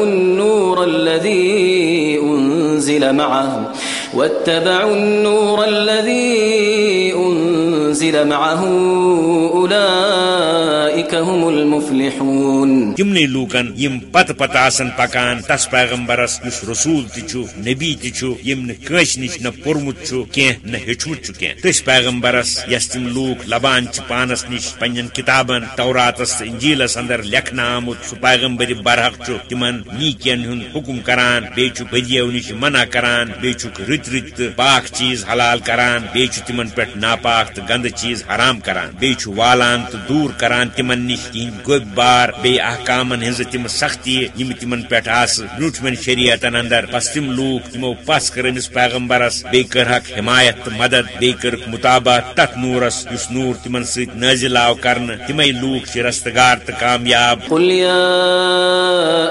النور الذي أنزل معه واتبعوا النور الذي أنزل انزل معه أولئك هم المفلحون. تمنی لوکن یم پت پت آسن پکان، تس پیغمبرس اس رسول تچو نبی تچو یم نہ کنس نش نہ پورمت چھو کی نہ ہچمت چھو کی تس پیغمبرس یس تم لوک لبان چھ پانس نش پنن کتابن توراتس انجیلس اندر لکھنا آمت سہ پیغمبر برحق چھو تمن نیکین ہن حکم کران بی چھ بدیو نش منع کران بی چھ رت رت پاک چیز حلال کران بی چھ تمن پٹ ناپاک تو گند چیز حرام کران۔ بی چھ والان تو دور کران تمن نش تہند گوب بار۔ بی احکام ہز تم سختی یم تمن پہ برٹمن شریعتن اندر۔ پس تم لوک تمو پس کر پیغمبرس بی کرہک حمایت تو مدد بی کرک مطابق تت نورس اس۔ نور تمن ست نازل آو کرن۔ تمے لوک چھ رستگار تو کامیاب۔ قل يا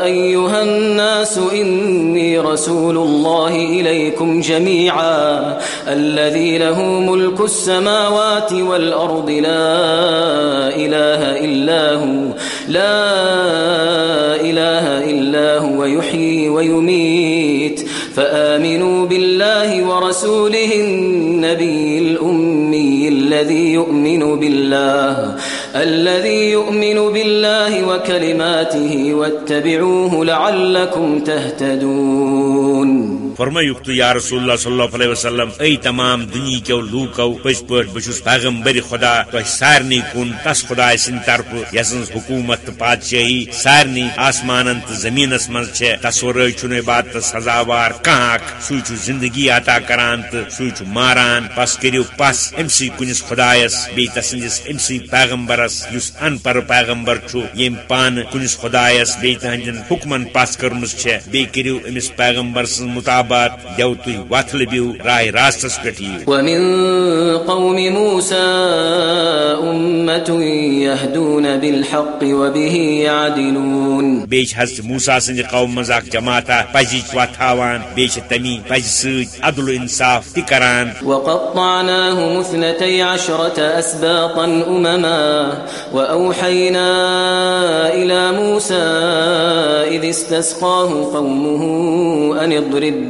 أيها الناس إني رسول الله إليكم جميعا الذي له ملك السماوات السماوات والأرض لا إله إلا هو، لا إله إلا هو، يحيي ويميت. فآمنوا بالله ورسوله النبي الأمي الذي يؤمن بالله، الذي يؤمن بالله وكلماته واتبعوه لعلكم تهتدون. فرمایوک تو یا رسول اللہ صلی اللہ علیہ وسلم، ای تمام دنیا کیو لوکو پز پہ بس پیغمبر خدا تہ سارنی کن، تس خدا سند طرف یسن حکومت تو پادشاہی سارنی آسمان تو زمینس من تس ورے چھ عبادت سزاوار کھانا سہ زندگی عطا کران تو سہ ماران، پس کرو پس امسی کنس خدایس، بی تسندس امسی پیغمبرس اس ان پر پیغمبر یم پان کنس خدایس، بی تہندین حکمن پس کرمز بی کرو امس پیغمبر سن مطابق دیو تھی وت لبیو راہ راستس پہ ومن قوم موسى أمة يهدون بالحق وبه يعدلون۔ بیچ حضرت موسا سند قوم مزاق جماعتا پزی وتھاوان بیچ تمی پز سید عدل و انصاف تہ کران وقطعناهم اثنتي عشرة أسباطا أمما۔ وأوحينا إلى موسى إذ استسقاه قومه أن اضرب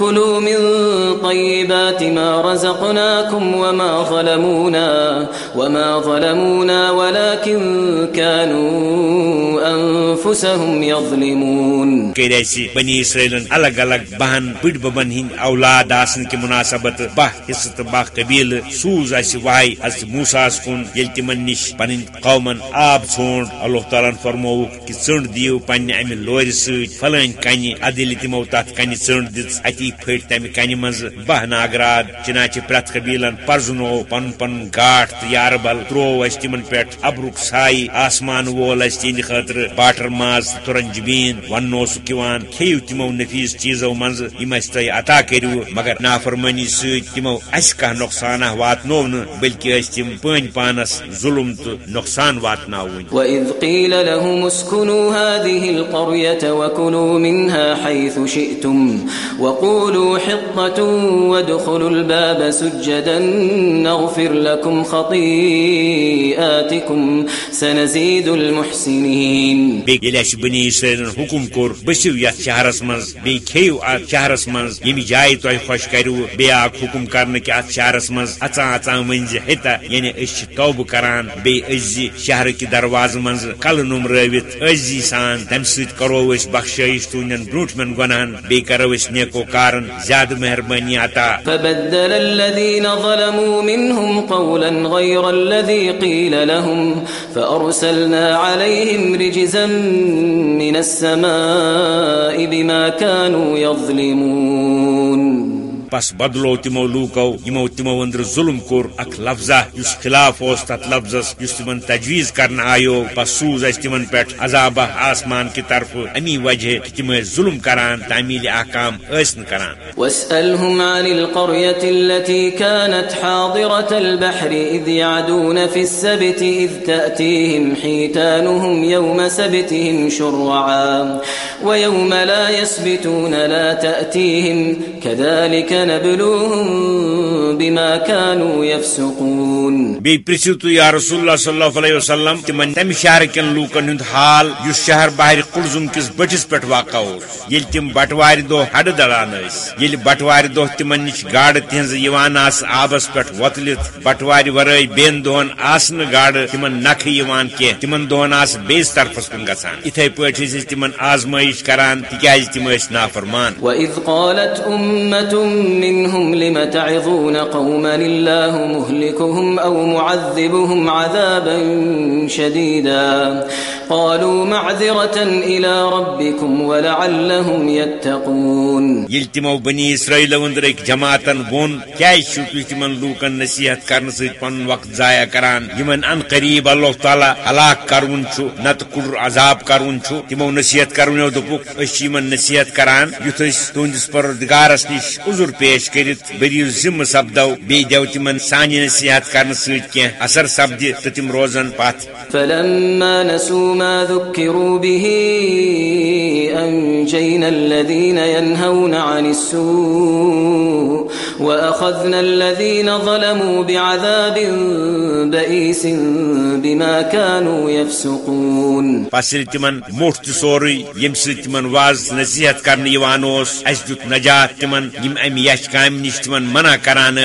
كلوا من طيبات ما رزقناكم وما ظلمونا وما ظلمونا ولكن كانوا أنفسهم يظلمون. كيرسي بني إسرائيل الگ الگ بہن بڑ ببن ہند اولاد آسن کی مناسبت، بہ حصہ بہ قبیل، سوز اس وائی حضرت موساس کن یل تمن نش پن قومن آب ژھونڈ اللہ تعالیٰ فرمو کہ ژنڈ دیو پنہ امہ لور ست فلان کنہ ادل تمو تت کنہ ژنڈ دت اتی پھٹ تمہ کنہ مز بہ ناگراد، چنانچہ پرت قبیلن پرزنو پن پن گاٹ تو یاربل ترو اس تمن پہ ابرک سائی، آسمان وول اس تہند خاطر باٹر ماز ترنج بین ونو سکوان کھیو تمو نفیس چیزو مز یم اس تہ عطا کرو، مگر نافرمانی ست تمو اس کا نقصان واتنو ن بلکہ اس تم پن پانس ظلم تو نقصان واتناون وإذ قيل لهم اسكنوا هذه القرية وكلوا منها حيث شئتم، وقولوا وقولوا حطة وادخلوا الباب سجدا نغفر لكم خطيئاتكم سنزيد المحسنين. بیس بنی اسرائیل حکم کور بسو یت شہرس مز بی کھیو ات شہرس مز یم جائے تہ خوش کرو بی اک حکم کرنے کہ ات شہرس مز اچان اچان ونز ہتا یعنی اس توبہ کران بی ازی شہر کی دروازہ مز کل نمروت ازی سان تم سۭتۍ کرو اس بخشائش تہندین برونٹمن گناہن بی کرو اس نیکو کارن زیادہ مہربانی عطا فبدل الذين ظلموا منهم قولا غير الذي قيل لهم فارسلنا عليهم رجزا من السماء بما كانوا يظلمون پس بدلو تمو لوکو یمو تمو اندر ظلم کور اک لفظہ اس خلاف اس تت لفظس اس تمن تجویز کرنا آیو، پس سوز اس تمن پیٹھ عذاب آسمان کی طرف امی وجہ کہ تم ظلم کران، تعمیل احکام اسن کران۔ واسألهم عن القرية التي كانت حاضرة البحر إذ يعدون في السبت إذ تأتيهم حيتانهم يوم سبتهم شرعا، ويوم لا يسبتون لا تأتيهم، كذلك نبلوهم بما كانوا يفسقون. بی پرسو تو یا رسول اللہ صلی اللہ علیہ وسلم تمن تم شہر کن لوکن ہند حال اس شہر باہر کلزم کس بٹس پہ واقع اس یل تم بٹوار دہ ہڈ دڑان یل بٹوار دہ تمن نش گاڑ تہذ آس آبس پہ وتلت بٹوار ورائے بین دہن آسن گاڑ تمن نکھ کی تمن دہن آس بیس طرفس کن گسان اتھے پاٹ تمن آزمائش کران تکیاز تم نافرمان۔ وَإِذْ قَالَتْ أُمَّةٌ منهم لم تعظون قوما الله مهلكهم أو معذبهم عذابا شديدا. قالوا معذرة إلى ربكم ولعلهم يتقون. یل تمو بنی اسرائیل اندر ایک جماعتن وون کیا چھو تھی تمن لوکن نصیحت کرنے ست پن وقت ضائع کران یمن ان قریب اللہ تعالی ہلاک کرون چھو نت کڑ عذاب کرون چھو تمو نصیحت کرونو دپک اس یمن نصیحت کران یتھ اس تہندس پروردگارس نش عذر پیش کرت بریو ذمہ سپدو بی دیو تمن سانہ نصیحت کرنے ست کی اثر سپد تو تم روزن پتھ۔ فلما نسوا ما ذكروا به أنجينا الذين ينهون عن السوء وأخذنا الذين ظلموا بعذاب بئيس بما كانوا يفسقون. پسر تمن موٹ تو سوری یم سمن واض نصیحت کرنے اس دیت نجات تمن یم ام یش کام نش تمن منع کران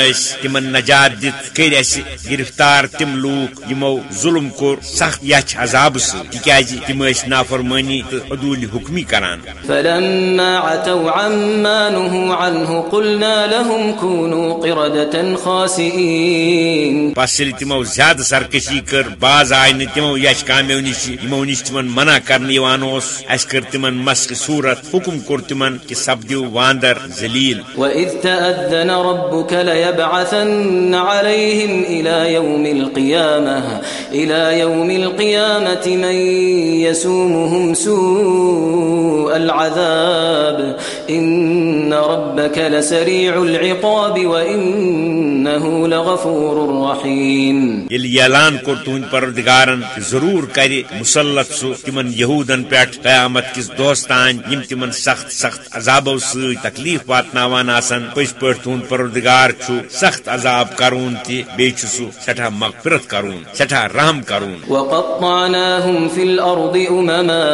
تمن نجات دت کر اس گرفتار تم لوک یمو ظلم کور سخت یچ عذاب س تکیازی تم اس نافرمانی تو عدول حکمی کران فلما عتوا عما نهوا عنه قلنا لهم كونوا قردة خاسئين پسر تمو زیادہ سرکشی کر باز آئی ن تمو یش کامیو نش یمو نش تمن منع کرنے اس کر تمن مسک صورت حکم کور تمن کہ سپدیو واندر ذلیل۔ وَإِذْ تَأَذَّنَ رَبُّكَ لَيَبْعَثَنَّ عَلَيْهِمْ إِلَى يَوْمِ الْقِيَامَةِ إِلَى يَوْمِ الْقِيَامَةِ مَنْ يَسُومُهُمْ سُوءَ الْعَذَابِ إِنَّ رَبَّكَ لَسَرِيعُ الْعِقَابِ وَإِنَّهُ لَغَفُورٌ رَحِيمٌ. يل يلان کو تون پردگارن ضرور کرے مسلط سو تمن یہودن پیٹ قیامت کس دوستان یم تمن سخت سخت عذابو سی تکلیف واتناوان آسن۔ پس پٹ تون پردگار چھو سخت عذاب کرون تی بیچ سو سٹھا مغفرت کرون سٹھا رحم کرون وقطعناهم في الأرض أمما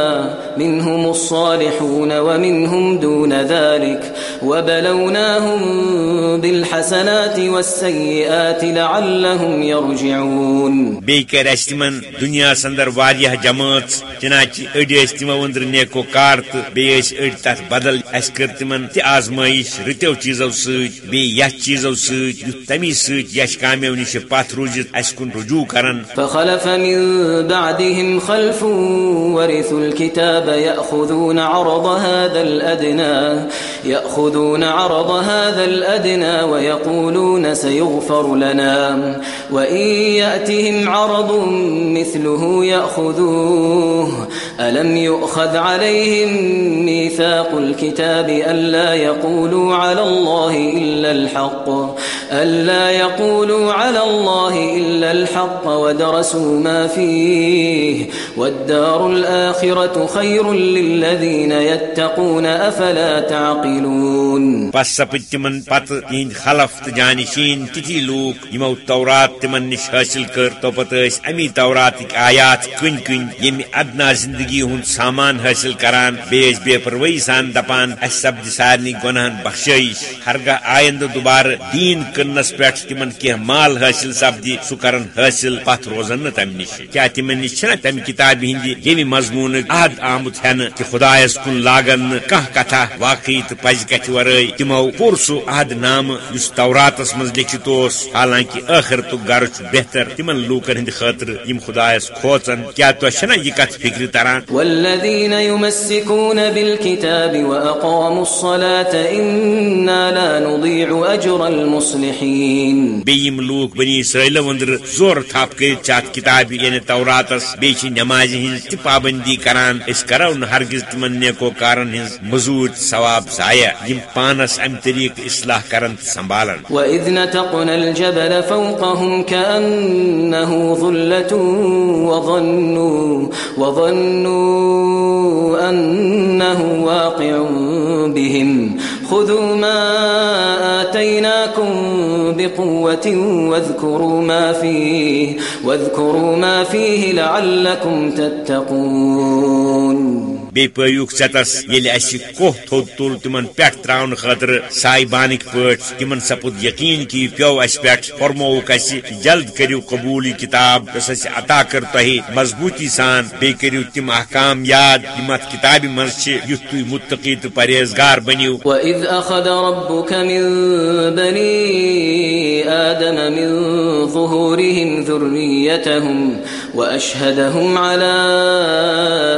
منهم الصالحون ومنهم دون ذلك وبلوناهم بالحسنات والسيئات لعلهم يرجعون. بیکر استمن دنیا سندر واریہ جماعت چنانچہ اڑ تمو اندر نیکو کار تو بیس اڑ تر بدل اس کر تمن تہ آزمائش رتو چیزو ست بی یت چیزو ست تمی ست یش کامیو نش پت روزت اس کن رجوع کرن. فخلف من بعدهم خلف ورثوا الكتاب يأخذون عرض هذا الأدنى يأخذون عرض هذا الأدنى آياتنا ويقولون سيغفر لنا. وإن يأتهم عرض مثله يأخذوه. ألم يؤخذ عليهم ميثاق الكتاب ألا يقولوا على الله إلا الحق ألا يقولوا على الله إلا الحق ودرسوا ما فيه والدار الآخرة خير للذين يتقون أفلا تعقلون بس سپت تمن پت تہند خلف تو جانشین تتھی لوک یمو تورات تمن نش حاصل کر تو پتہ امی تورات آیات کن کن یم ادنا زندگی ہند سامان حاصل کران بیس بے پروئی سان دپان، اس سپد سارنی گناہن بخشائش۔ ہرگاہ آئندہ دوبارہ دین کنس پہ تمن کی مال حاصل سپدی سہ کرن حاصل، پت روزن تم نش۔ کیا تمن نش تم کتاب ہند یمی مضمون عہد آمت ہین کہ خدایس کن لاگن۔ کھانا کتھا واقعی تو پز کتھ ورائے۔ تمو پور سہ عہد نام اس توراتس مز لکھت اس حالانکہ آخرت گر بہتر۔ تمن لوکن ہند خاطر یم خدایس کھوچن۔ کیا تو یہ کت فکر تران؟ والذين يمسكون بالكتاب وأقاموا الصلاة إنا لا نضيع أجر المصلحين. بیم لوک بنی اسرائیل وندر زور تھاپ کر چات کتاب یعنی توراتس بیچ نماز ہز تہ پابندی کران اس کرو نہ ہرگز تمن نیکو کارن ہز مزور ثواب ضائع یم پانس ام طریق اصلاح کرن سنبھالن. وإذ نتقنا الجبل فوقهم كأنه ظلة وظنوا وظنوا ظنوا أنه واقع بهم. خذوا ما آتيناكم بقوة واذكروا ما فيه، واذكروا ما فيه لعلكم تتقون. بی پیوک ستس یل اس کوہ تھود تل تمن پیٹ تراون خاطر سائی بانک پٹ تمن سپد یقین کی پیو اس پیٹ فرموک اس جلد کریو قبول کتاب اس اس عطا کر تہی مضبوطی سان بی کریو تم احکام یاد یمت کتاب منز چھ یت تو متقی تو پرہیزگار بنیو وإذ أخذ ربك من بني آدم من ظهورهم ذريتهم وأشهدهم على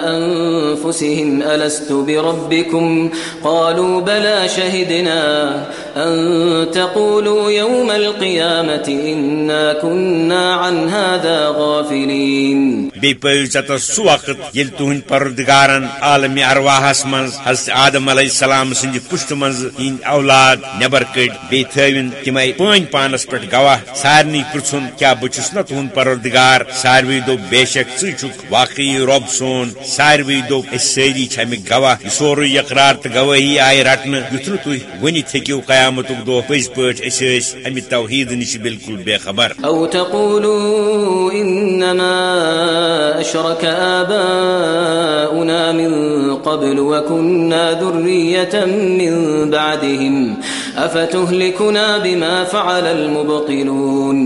أنفسهم ألست بربكم؟ قالوا بلى شهدنا. أن تقولوا يوم القيامة إنا كنا عن هذا غافلين. بی پیو چت وقت یل تہند پردگارن عالم ارواہس من حضرت آدم علیہ السلام سند پشت من ہند اولاد نبر کڑ بی تھوین تمے پان پانس پہ گواہ، سارنی پرچھن، کیا بچس نا تہند پردگار ساروی دو بے شک ثک واقعی رب سون ساروی دوپ اس ساری چھ گواہ یہ سوری اقرار تو گواہی آئے رٹن یت نا تھی ونت ہیکو قیامت دہ پز پہ امہ توحید نش بالکل بے خبر او تقولوا انما اشرك آباؤنا من قبل وكنا ذرية من بعدهم افتهلكنا بما فعل المبطلون۔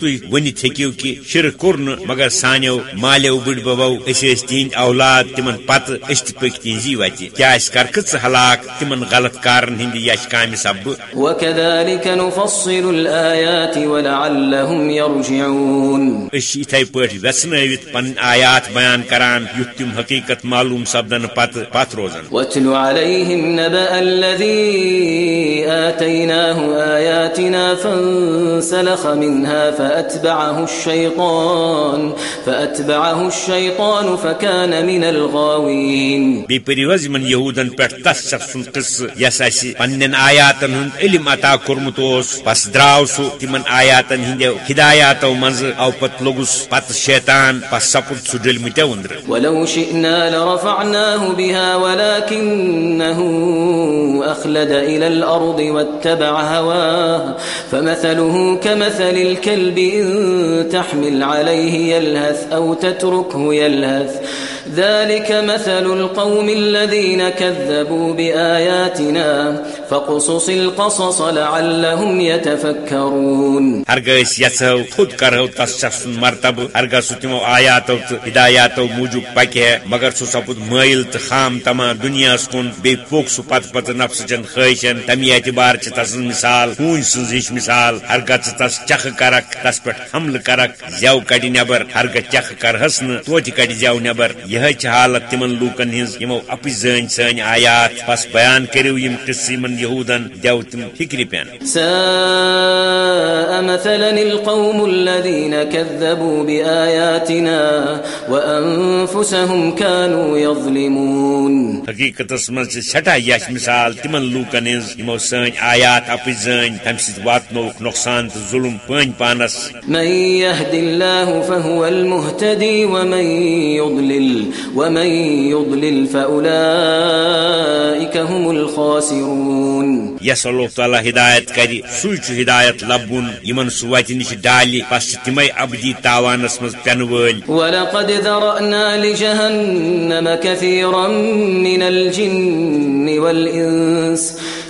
تھی ونت ہیکو کہ شرک کور مگر سانو مالیو بڑ ببو اس تہند اولاد تمن پتہ اس پک تہذی وتہ۔ کیا کرک ث ہلاک؟ تمن غلط کارن ہند یش کام سب وكذلك نفصل الآيات ولعلهم يرجعون. اس اتھے پٹ پن آیات بیان کران یت تم حقیقت معلوم سپدن پت پت روزن. واتل عليهم نبأ الذي آتيناه آياتنا فانسلخ منها فأتبعه الشيطان فأتبعه الشيطان فكان من الغاوين بی پریوز من یہودن پہ تس شخص قصہ یس اس پنن آیاتن ہند علم عطا کورمت پس دراو سو تمن آیاتن ہند ہدایاتو منز او پت لوگس پت شیطان، پس سپت سو دل متے وندر۔ ولو شئنا لرفعناه بها ولكنه أخلد إلى الأرض واتبع هواه، فمثله كمثل الكلب إن تحمل عليه يلهث أو تتركه يلهث. ذلك مثل القوم الذين كذبوا بآياتنا فقصص القصص لعلهم يتفكرون. ہرگس یژو خود کرو تس شخص سن مرتبہ ہرگس سہ تمو آیاتو تو ہدایاتو موجود پکہ مگر سہ سپد مائل تو خام تمام دنیا کن بی پوک سہ پت پت نفس چن خواہشن تمی اعتبار چھ تس مثال ہون سن ہش مثال ہرگس تس چخ کرک، تس پہ حمل کرک زو کڑی نبر ہرگس چخ کرہس ن توتہ کڑی زو نبر یہ حالت تمن لوکن ہز یمو اپز زن سن آیات بس بیان کرو یم قصہ من یہودن دیو تم فکر پین۔ ساء مثلا القوم الذين كذبوا بآياتنا وأنفسهم كانوا يظلمون حقیقت مز سٹھا یش مثال تمن لوکن ہز یمو سن آیات اپز زن تم سۭتۍ واتنوک نقصان تو ظلم پن پانس۔ من يهد الله فهو المهتدي ومن يضلل ومن يضلل فأولئك هم الخاسرون. یس اللہ تعالیٰ ہدایت کر سہ ہدایت لبن یمن سہ وتہ نش ڈالہ بس تمے ابدی تاوانس مز پین ول ولقد ذرأنا لجهنم كثيرا من الجن والإنس.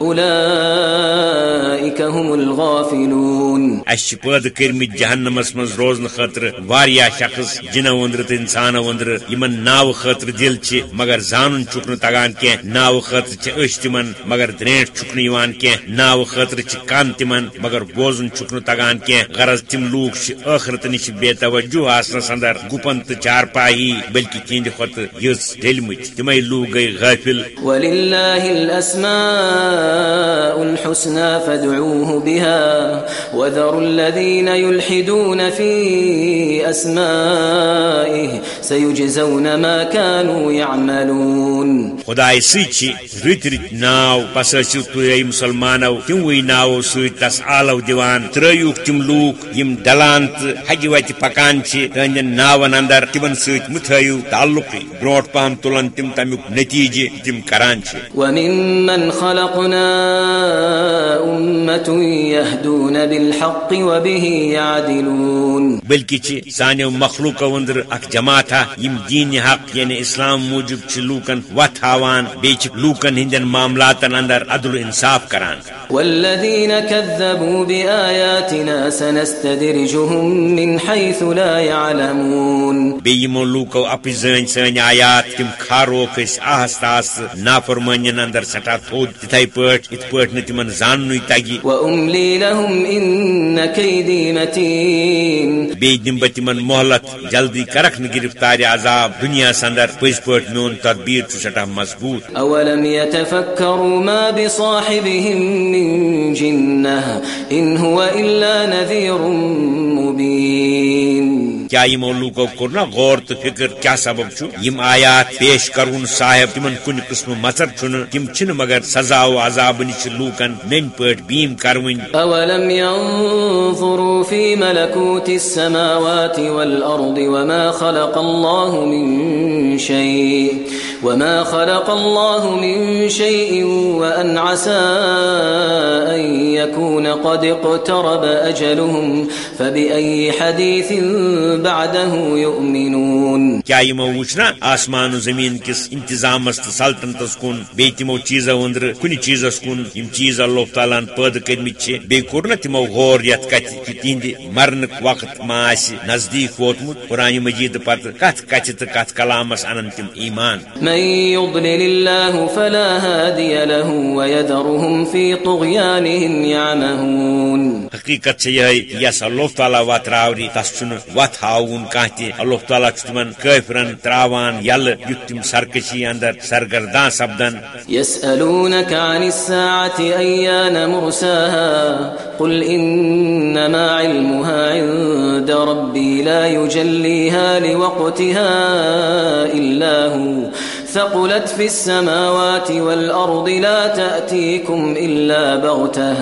أولئك هم الغافلون. پید کرمت جہنمس مز روزن خاطر واریاہ شخص جنہ وندر تو انسان وندر یمن ناو خاطر دل چھ مگر زانن چکن تگان کی ناو خاطر چھ اش تمن مگر درینٹ چکن یوان کی ناو خاطر چھ کان تمن مگر بوزن چکن تگان کی غرض تم لوگ چھ اخرت نش بے توجہ آسن سندر گپن تو چار پاہی بلکہ تہند خط یس دلمت تمے لوگ گئی غافل. الأسماء الحسنى فادعوه بها وذروا الذين يلحدون في أسمائه سيجزون ما كانوا يعملون. خدائے سی رت رت ناو بس ٲسِو تُہۍ مسلمانو؟ تموے ناو سۭتۍ تس آلو دِوان ترٲیوُکھ تِم لوٗکھ یِم ڈلان تہٕ حجہِ وتہِ پکان چھِ تہنٛدٮ۪ن ناون اندر تِمن سۭتۍ مہٕ تھٲیِو تعلقٕے برونٛٹھ پہم تُلن تِم تمیُک نتیٖجہِ تِم کران چھِ وممن خلقنا أمة يهدون بالحق وبه يعدلون. بلکہ چھ سانو مخلوقو اندر اخ جماعت یم دین حق یعنی اسلام موجب چھ لوکن وت ہاوان بیچ لوکن ہندین معاملاتن اندر عدل انصاف کران۔ والذين كذبوا بآياتنا سنستدرجهم من حيث لا يعلمون بیمو لوکو اپ زن سن آیات تم کھاروک اس آہست آہست نافرمانین اندر سٹا تھود تتھائی پٲٹھۍ ات پٲٹھۍ نہٕ تمن زاننُے تگہِ بیٚیہِ دِمہٕ بہٕ تِمن مۄہلت جلدی کرکھ نہٕ گرفتار عذاب۔ دُنیا اندر پٔزۍ پٲٹھۍ میون تدبیٖر چھُ سٹھاہ مضبوٗط۔ أولم يتفكروا ما بصاحبهم من جنة إن هو إلا نذير مبين۔ کیا یمو لوکو کور نا غور تو فکر، کیا سبب چھو؟ یم آیات پیش کرون صاحب، تمن کن قسم مچر چھن؟ تم چھن مگر سزا و عذاب نش لوکن، نن پٹ بیم کرون اولم ينظروا في ملكوت السماوات والارض وما خلق الله من شيء وما خلق الله من شيء وان عسى ان يكون قد اقترب اجلهم فباي حديث بعده يؤمنون. کیا یمو وچنا آسمان و زمین کس انتظامس تو سلطنتس کن بی تمو چیزو اندر کن چیزس کن یم چیز اللہ تعالیٰ پید کرمت بی کور تمو غور یت کت تہند مرنک وقت ما نزدیک ووتمت قرآن مجید پتہ کت کت تو کت کلامس انن تم ایمان. حقیقت سے یہ یس اللہ تعالیٰ وت راوری تس چھ وت ہاؤن کھانا تہ اللہ تعالیٰ تمن قفرن تراوان یل یت تم سرکشی اندر سرگردان سپدن قل إنما علمها عند ربي لا يجليها لوقتها إلا هو۔ ثقلت في السماوات والأرض لا تأتيكم إلا بغته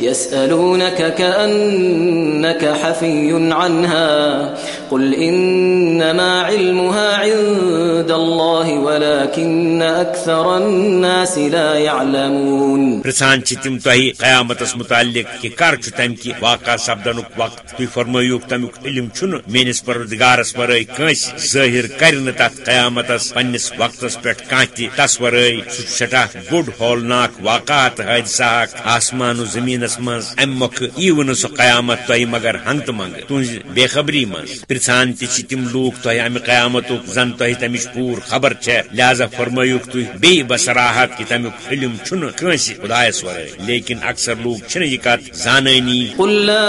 يسألونك كأنك حفي عنها قل إنما علمها عند الله ولكن أكثر الناس لا يعلمون. پرسان تم تہ قیامت اس متعلق کہ کر تم کی واقع سپدن وقت تھی فرمو تمیک علم چھ میس پردگارس ورائے کنس ظاہر کر تر قیامت اس پنس وقت پہ کان تس ورائے سہ سٹھا بوڑ ہولناک واقعات حادثہ آسمان و زمین اس من ام مخ ایو نا قیامت تہ مگر ہنگ منگ تہذ بے خبری من پرسان تہ تم لوگ تہ امہ قیامت زن تہ تمچ پور خبر چھ لہذا فرموک تھی بی بسراہت کہ تمیک علم چھ کنس خدایس ورائے لیکن اکثر لوگ چھ یہ کت زانانی۔ قل لا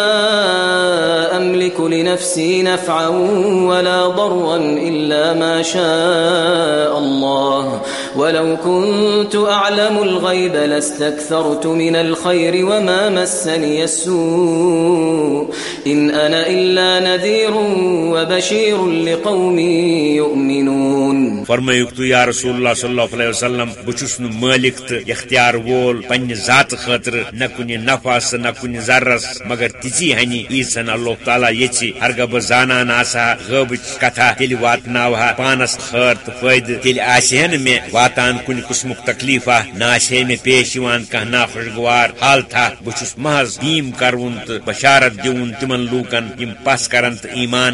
أملك لنفسي نفعا ولا ضرا إلا ما شاء الله ولو كنت أعلم الغيب لاستكثرت من الخير وما مسني السوء۔ إن أنا إلا نذير وبشير لقوم يؤمنون. فرمایوک تو یا رسول اللہ صلی اللہ علیہ وسلم، بچس ن مالک تو اختیار وول پنہ ذات خاطر، نہ کن نفس، نہ کن ذرس، مگر تیزی ہنی ایسن اللہ تعالیٰ یچ ہرگہ بہ زانان آسا غبچ کتھا، تیل واتناوہا پانس خیر تو فائدہ تیل آسہ مے واتان کن قسمک تکلیفہ نہ آسہ مے پیش یوان کانٛہہ ناخوشگوار حالتھا بچس محض بیم کرون تو بشارت دیون تمن لوکن، یم پس کرن تو ایمان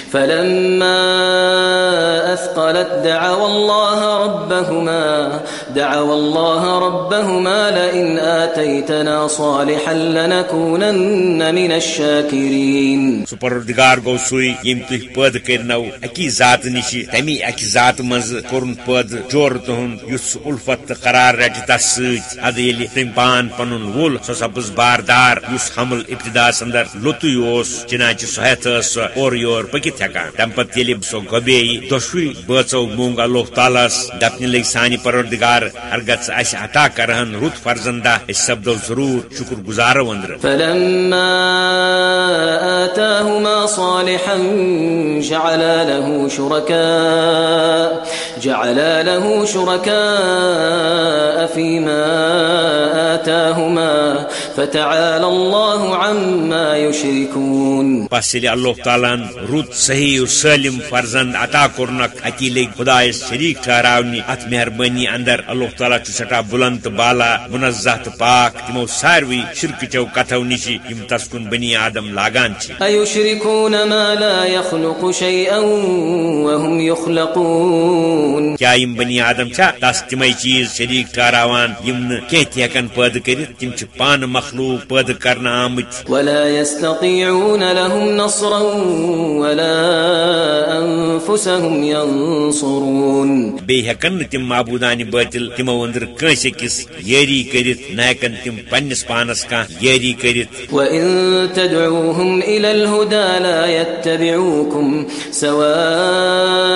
فلما أثقلت دعوا الله ربهما، دعوا الله ربهما لئن آتيتنا صالحا لنكونن من الشاكرين. سپردگار گو سوی یم تھی پد کرنو اکی ذات نشی تمی اکی ذات مز کورن پد جور تہن، یس الفت قرار رٹ تس ست اد تم پان پنن وول سو سبز باردار، یس حمل ابتدا اندر لطی اوس چنانچہ سہت اور یور پکت ہکان تم پت یلی سو گبے دشوی بچو مونگ اللہ تعالی دپن لگ سانی پروردگار ارگت اس عطا کرہن رت فرزندہ اس سبدو ضرور شکر گزار وندر فلما آتاهما صالحا جعلا له شركاء جعلا له شركاء فيما آتاهما فتعالى الله عما يشركون پس اللہ تعالیٰ رت صحیح و سالم فرزند عطا کرنک اتی لگ خدایس شریک ٹھہراونی ات مہربانی اندر اللہ تعالیٰ چھ سٹھا بلند بالا منزہ تو پاک تمو ساروی شرک چو کتھو نشی یم تسکن بنی آدم لاگان چھ أيشركون ما لا يخلق شيئا وهم يخلقون کیا یم بنی آدم چھا تس تمے چیز شریک ٹھہراوان یم نہ کینٛہہ تہِ ہیکن پٲدٕ کٔرِتھ تم چھ پانہٕ مخلوق پید کرنا آمت ولا يستطيعون لهم نصرا ولا أنفسهم ينصرون. ہیکن تم معبودان باطل کنس اکس یری کرت نہ ہیکن تم پنس پانس کان یری کرت وإن تدعوهم إلى الهدى لا يتبعوكم. سواء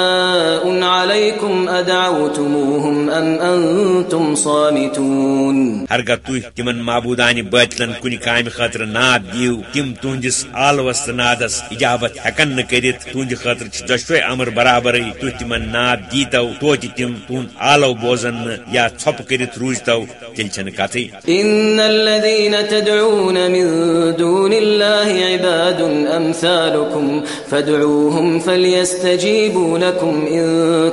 عليكم أدعوتموهم أم أنتم صامتون. ہرگہ تھی تمن معبودان باطلن کن کامہ خاطر ناد دیو تم تہندس آلوس تو نادس اجابت ہیکن نہ کرت تہند خاطر چھ دشوے امر برابر تھی تمن ناد دیتو توتہ تم تہند آلو بوزن نہ یا ژھپ کرت روزتو تیل چھن کتھے۔ إن الذين تدعون من دون الله عباد أمثالكم فادعوهم فليستجيبوا لكم إن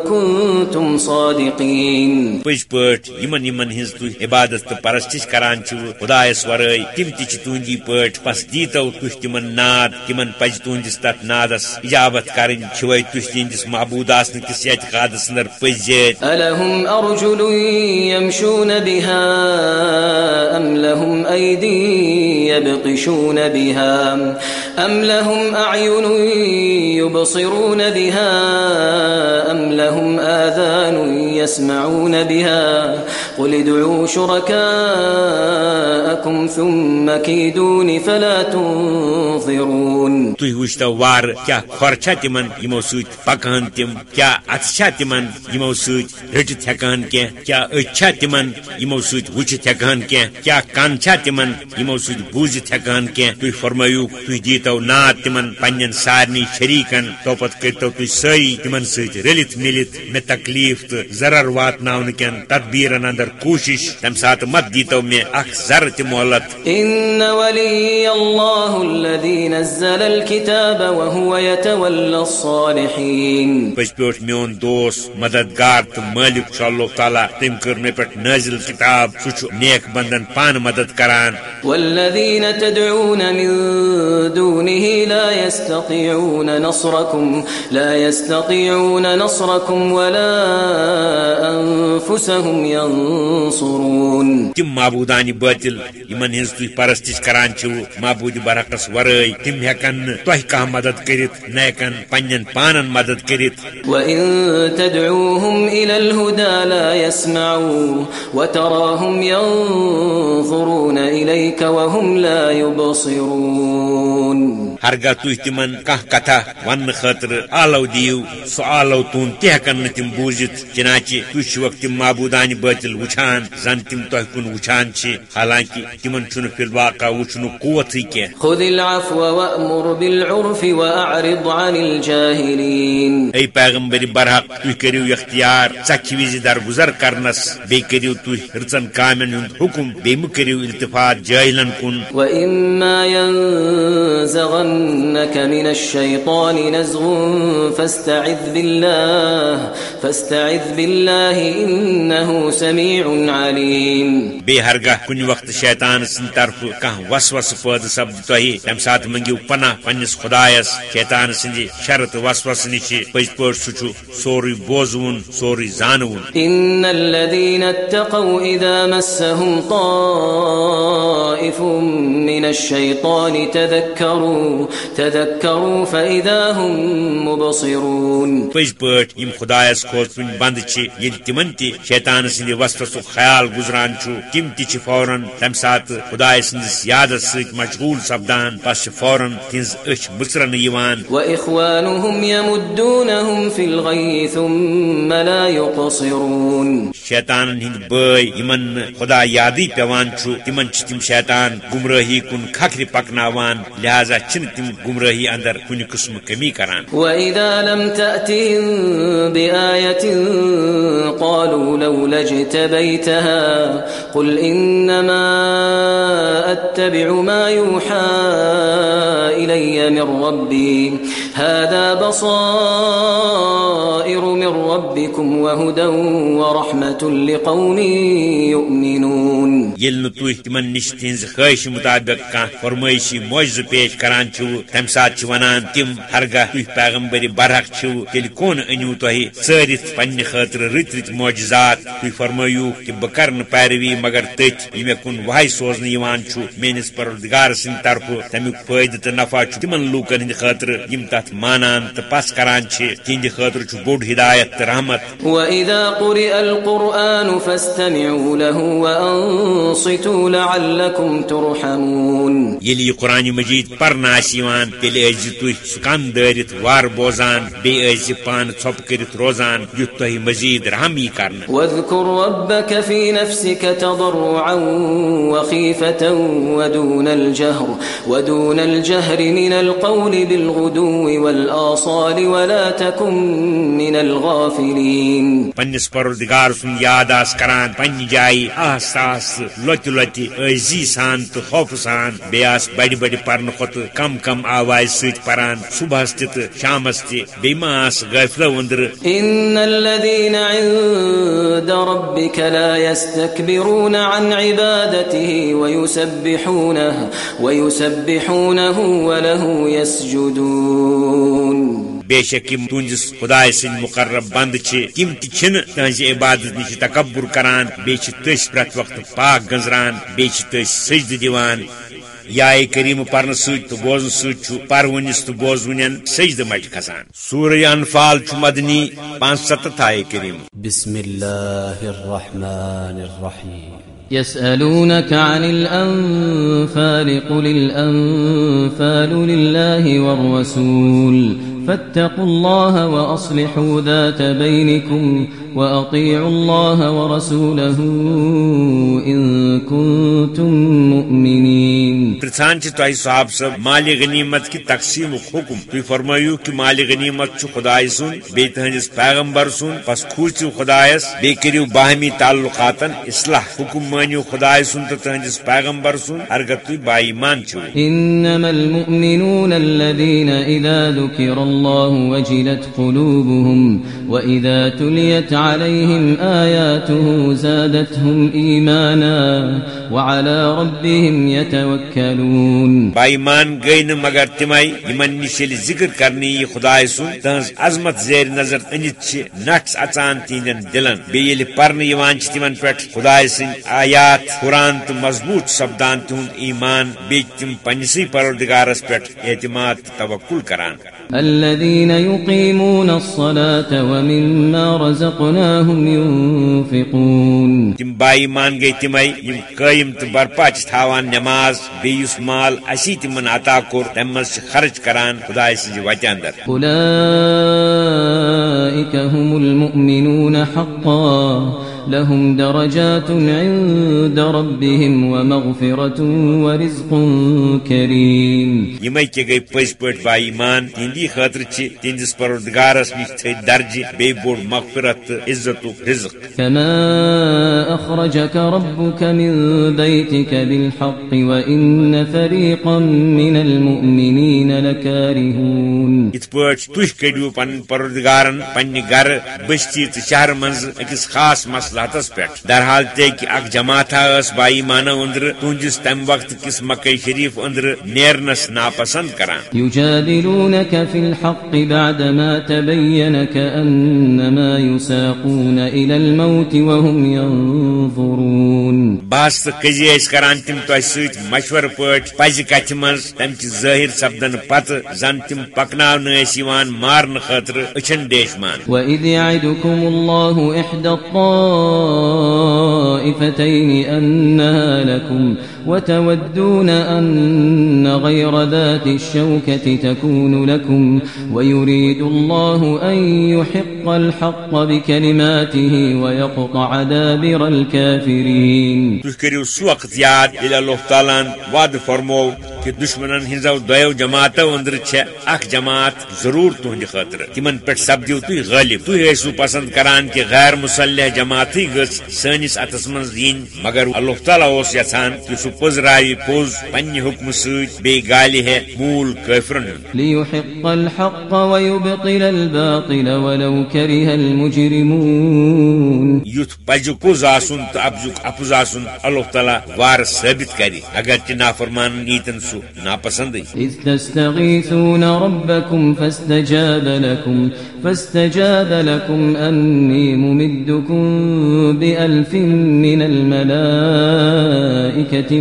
كنتم صادقين۔ پز پٲٹھۍ یمن یمن ہنز تُہۍ عبادت تو پرستش کران چھو خدایس ورٲے تم تہِ چھِ تُہنٛدی پٲٹھۍ بس دیٖتو تُہۍ تِمن ناد تِمن پزِ تُہنٛدِس تتھ نادس اجابت کرٕنۍ چھِوے تُہۍ تِہنٛدِس محبوٗد آسنہٕ کِس اعتقادس اندر پٔزۍ ألهم أرجل يمشون بها أم لهم أيدي يبطشون بها أم لهم أعين يبصرون بها أم لهم آذان يسمعون بها قل ادعوا شركاءكم ثم كيدون فلا تنظرون۔ تُہۍ وٕچھتو وارٕ کیٛاہ کھۄر چھا تِمن یِمو سۭتۍ پکان تِم، کیٛاہ اَتھٕ چھا تِمن یِمو سۭتۍ رٔٹِتھ ہٮ۪کان کینٛہہ؟ کیٛاہ أچھ چھا سۭتۍ وٕچھِتھ ہٮ۪کان کینٛہہ؟ کیٛاہ کن چھا تِمن یِمو سۭتۍ بوٗزِتھ ہٮ۪کان کینٛہہ؟ تُہۍ فرمٲیِو، تُہۍ دیٖتو ناد تِمن پننٮ۪ن سارنٕے شریٖکن۔ توپت کٔرتو تُہۍ سٲری تِمن سۭتۍ رٔلِتھ مِلِتھ مےٚ تکلیٖف تہٕ ضرر واتناونہٕ کٮ۪ن تدبیٖرن اندر کوٗشش۔ تمہِ ساتہٕ مت دیٖتو مےٚ اکھ ذرٕ تہِ مۄلت إن ولي الله الذي نزل الكتاب وهو يتولى الصالحين. میون دوس مددگار تہٕ مٲلِک چھُ اللہ تعالیٰ تٔمۍ کٔر مےٚ پٮ۪ٹھ نٲزِل کِتاب سُہ چھُ نیک بندن پانہٕ مدد کران۔ والذين تدعون من دونه لا يستطيعون نصركم لا يستطيعون نصركم ولا أنفسهم ينصرون۔ تم معبودان باطل یمن ہنز تھی پرستش کران چھو معبود برعکس ورٲے تم ہیکن کانٛہہ مدد کٔرِتھ نیکن ہیکن پانن مدد کرت وَإِن تَدْعُوهُمْ إِلَى الْهُدَى لَا يَسْمَعُوا وَتَرَاهُمْ يَنْظُرُونَ إِلَيْكَ وَهُمْ لَا يبصرون ہرگاہ تُہۍ تِمن کانٛہہ کتھا وننہٕ خٲطرٕ آلو دِیو سُہ آلو تُہُنٛد تہِ نہٕ تِم بوٗزِتھ چنانچہِ تُہۍ چھِوکھ تِم معبوٗدانہِ بٲتِل وٕچھان زن تِم تۄہہِ کُن وٕچھان چھِ حالانکہِ تِمن چھُنہٕ فی الواقع خذ العفو بالعرف وأعرض عن الجاهلين اے پیغمبر برحق تُہۍ کٔرِو اختیار ژکھِ وِزِ درگُزر کرنس بیٚیہِ کٔرِو تُہۍ رٕژن کامٮ۪ن ہُنٛد حُکم بیٚیہِ مہٕ کٔرِو التفات جٲہلن کُن ينزغنك من الشيطان نزغ فاستعذ بالله فاستعذ بالله إنه سميع عليم بیٚیہِ ہرگاہ کُنہِ وقتہٕ شیطان سٕنٛدِ طرفہٕ کانٛہہ وسوسہٕ پٲدٕ سپدِ تۄہہِ تمہِ ساتہٕ منٛگِو پناہ پننِس خۄدایس شیطان سٕنٛدِ شرط نِش پٔزۍ پٲٹھۍ سُہ چھُ سورُے بوزوُن سورُے زانوُن۔ إن الذين اتقوا إذا مسهم طائف من الشيطان تذكروا تذكروا فإذا هم مبصرون. پٔزۍ پٲٹھۍ یِم خۄدایس کھوژوٕنۍ بنٛد چھِ ییٚلہِ تِمن تہِ شیطان سٕنٛدِ وسوسُک خیال گُزران چھُ تِم تہِ چھِ فوراً تمہِ ساتہٕ خۄداے سٕنٛدِس یادس سۭتۍ مشغوٗل سپدان پتہٕ چھِ فوراً تِہنٛز أچھ مٕژرنہٕ یِوان۔ وإخوانهم يمدونهم في الغي ثم لا يقصرون. شیطانن ہٕنٛدۍ بٲے یِمن نہٕ خۄدا یادٕے پیوان چھُ تِمن چھِ تِم شیطان گمرٲہی کُن کھکھرِ پکناوان لہذا چھِنہٕ تِم گمرٲہی اندر کُنہِ قٕسمہٕ کمی کران۔ وإذا لم تأتهم بآية قالوا لولا اجتبيتها قل إنما أتبع ما يوحى إلي من ربي هذا بصائر من ربكم وهدى ورحمة لقوم يؤمنون۔ نہٕ تُہۍ تِمن نِش تِہنٛزِ خٲہشہِ مُطابق کانٛہہ فرمٲیشی معجزٕ پیش کران تم سات ونان تم ہرگاہ تھی پیغمبری برحق چھو تیل کون انیو تہ ثرت پنہ خاطر رت رت معجزات۔ تھی فرمایو کہ بہ کر پیروی مگر تت یہ کن وحی سوزن میس پردگار سند طرف تمیک فائدہ تو نفع تم لوکن ہند خاطر یم تت مانان تو پس کران تہند خاطر بوڑ ہدایت تو رحمت۔ وَإِذَا قُرِئَ الْقُرْآنُ فَاسْتَمِعُوا لَهُ وَأَنصِتُوا لَعَلَّكُمْ تُرْحَمُونَ۔ یلی یہ قرآن مجید پرنا آسان تیل ایز تھی سکن دارت وار بوزان بی ایز پان ژھپ کرت روزان یت تہ مزید رحمی کرن واذكر ربك في نفسك تضرعا وخيفة ودون الجهر ودون الجهر من القول بالغدو والآصال ولا تكن من الغافلين پنس پروردگار سن یاد آس کران پن جائی آس آس لوت لوت ایزی سان تو خوف سان بیاس بڑی بڑی پرن خط کم کم آواز سیت پران صبح ست شامس تی بیماس غفلہ وندر۔ ان الذين عند ربك لا يستكبرون عن عبادته ويسبحونه ويسبحونه وله يسجدون۔ بے شک تہندس خدا سن مقرب بند تم تہ تہذ عبادت نش تکبر کران بیس پریت وقت پاک گنزران بیس سجد دیوان یا کریم پرن ست تو بوزن ست پر ونس تو بوز ون سجد مٹ کھسان۔ سورہ انفال مدنی پانچ ستھ آئے کریم۔ بسم اللہ الرحمن الرحیم۔ يسألونك عن الأنفال قل الأنفال لله والرسول فاتقوا الله وأصلحوا ذات بينكم وأطيعوا الله ورسوله إن كنتم مؤمنين. پرسان چھ تہ صاحب صاحب مال غنیمت کی تقسیم حکم. تھی فرمایو کہ مال غنیمت چھ خدائے سن بی تہندس پیغمبر سن پس کھوچو خدایس بی کریو باہمی تعلقاتن اصلاح حکم مانیو خدائے سن تو تہندس پیغمبر سن ارگت تھی با ایمان چھو انما المؤمنون الذين اذا ذكر الله وجلت قلوبهم واذا تليت عليهم آياته زادتهم إيمانا وعلى ربهم يتوكلون. بايمان غين مگر تماي يمن نشل ذكر کرني خدای سن تنز عظمت زیر نظر انت چھ نقص اچان تیندن دلن. بیل پرن یوان چھ تمن پٹ خدای سن آیات قرآن تو مضبوط سبدان تہند ایمان بیچ تم پنسی پروردگارس پٹ اعتماد توکل کران. الذين يقيمون الصلاة ومما رزقناهم ينفقون. تم بائی مان گئی تمے یم قائم تو برپا تھاوان نماز بیس مال اسی تمن عطا کور تم خرچ کران خدا سز وتہ اندر۔ اولئك هم المؤمنون حقا۔ لهم درجات عند ربهم ومغفرة ورزق كريم. يمي كي پز پٹ با ایمان تندی خاطر چھ تندس پروردگارس نش تھے درج بے بوڑ مغفرت عزت رزق. كما اخرجك ربك من بيتك بالحق وان فريقا من المؤمنين لكارهون. ات پٹ تہ کڈیو پن پروردگارن پنہ گھر بستی شہر منز اکس خاص مسئلہ مصلحتس پہ درحال تے کہ اک جماعت اس بائی مانا اندر تہندس تم وقت کس مکہ شریف اندر نیرنس ناپسند کران۔ الحق بعدما الموت وهم ينظرون باس کزی اس کران تم تو سیت مشور پٹ پز کتھ مز تم چ ظاہر سپدن پت زن تم پکناو نس یوان مارن خاطر اچھن دیشمان وَإِذْ يَعِدُكُمُ اللَّهُ إِحْدَى طائفتين أنها لكم وتودون أن غير ذات الشوكة تكون لكم ويريد الله أن يحق الحق بكلماته ويقطع دابر الكافرين. تذكروا سوقت ياد إلى الله تعالى وعد فرمو کہ دشمنن ہنزو دیو جماعتو اندر چھ اخ جماعت ضرور تہند خاطر تمن پہ سپدیو تھی غالب تھی ایسو پسند کران کہ غیر مسلح جماعت گھ سنس اتس من دین مگر اللہ تعالیٰ اس یھان کہ سہ پزرائے پوز پنہ حکم ست بی گالہ ہے مول کافرن۔ ليحق الحق ويبطل الباطل ولو كره المجرمون۔ یت پز پوز آسن تو ابزک اپز آسن اللہ تعالیٰ وار ثابت کری اگر چھ نافرمان نیتن سو ناپسند إذ تستغيثون ربكم فاستجاب لكم فاستجاب لكم أني ممدكم بألف من الملائكة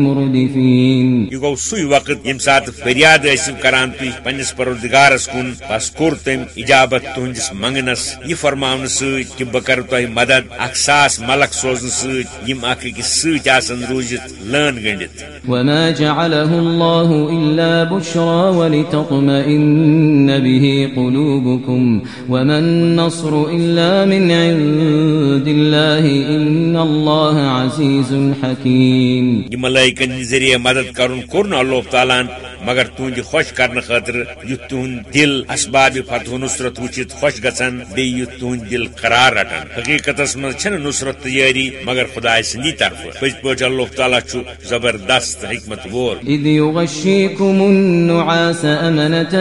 مردفين گو سوی وقت یم سات فریاد ٲسِو کران تُہۍ پننس پروردگارس کُن بس کوٚر تٔمۍ اجابت تُہنٛدس منگنس یہ فرماونہٕ سۭتۍ کہِ بہٕ کرٕ تۄہہِ مدد اکھ ساس ملک سوزنہٕ سۭتۍ یم اکھ أکِس سۭتۍ آسن روٗزِتھ لٲن گٔنڈِتھ وما جعله الله إلا بشرى ولتطمئن به قلوبكم وما النصر إلا من عند الله إن الله عزيز حكيم یہ ملائکن ذریعہ مدد کرن کوٚر اللہ تعالیٰ مگر تہنٛدِ خۄش کرنہٕ خٲطرٕ یُتھ تہنٛد دل اسباب فتح نصرت وٕچھِتھ خۄش گژھان بیٚیہِ یُتھ تہنٛد دل قرار رٹان حقیقتس منٛز چھنہٕ نصرت تیٲری مگر خداے سٕنٛدی طرفہٕ۔ پٔزۍ پٲٹھۍ اللہ تعالیٰ چھُ زبردست حکمت وول إذ يغشيكم النعاس أمنة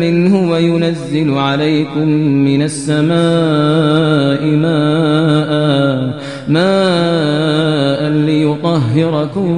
منه وينزل عليكم من السماء ماء۔ ماء ليطهركم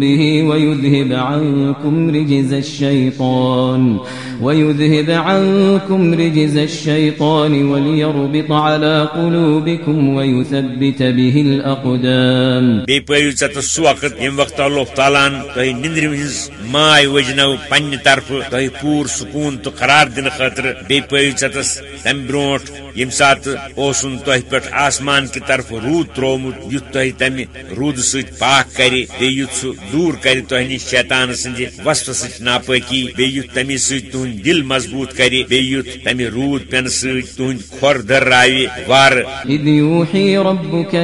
به ويذهب عنكم رجز الشيطان. ويذهب عنكم رجز الشيطان وليربط على قلوبكم ويثبت به الأقدام بیٚیہِ پٲیِو ژےٚ تہٕ سُہ وقت ییٚمہِ وقتہٕ اللہ تعالیٰ ہن تۄہہِ نِندرِ ہٕنٛز ماے وجنو پننہِ طرفہٕ تۄہہِ پوٗرٕ سکوٗن تہٕ قرار دِنہٕ خٲطرٕ بیٚیہِ پٲیِو ژےٚ تس تمہِ برونٛٹھ ییٚمہِ ساتہٕ اوسُن تۄہہِ آسمان کہِ طرفہٕ روٗد تروومُت یُتھ تۄہہِ تمہِ روٗدٕ سۭتۍ پاک کرِ بیٚیہِ یُتھ سُہ دوٗر کرِ تۄہہِ نِش شیطان سٕنٛدِ وسفہٕ ناپٲکی بیٚیہِ یُتھ تمی سۭتۍ تہد دل مضبوط کر بیٚیہِ یُتھ تمہِ روٗد پٮ۪نہٕ سۭتۍ تُہنٛدۍ کھۄر يوحي ربك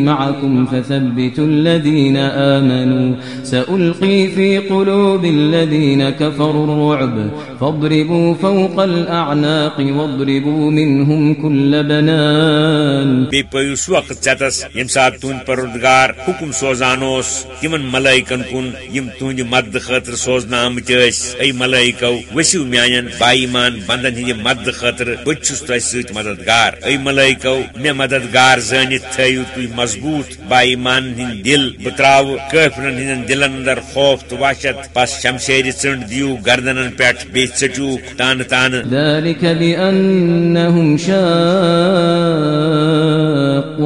معكم فثبتوا الذين في قلوب الذين كفروا الرعب فاضربوا فوق الأعناق واضربوا منهم كل بنان. بیٚیہِ پٲیِو وقت ژےٚ ییٚمہِ ساتہٕ تُہنٛد پروردگار حُکم سوزان اوس تِمن ملائکن کُن، یِم تُہنٛدِ مدد خٲطرٕ سوزنہٕ آمٕتۍ ٲسۍ اے ملائکو ؤسِو میانٮ۪ن باایمان بندن ہٕنٛدِ مدد خٲطرٕ بہٕ تہِ چھُس مددگار. اے ملائکو مےٚ مددگار زٲنِتھ تھٲیِو تُہۍ مضبوٗط باایمان ہٕنٛدۍ دل بہٕ تراوٕ کٲفرن ہٕنٛدٮ۪ن دلن اندر خوف تہٕ وحشت بس شمشیرِ ژٔنٛڈ دِیِو گردنن پٮ۪ٹھ ژٔٹِوُکھ تانہٕ تانہٕ ذلك بأنهم شاقوا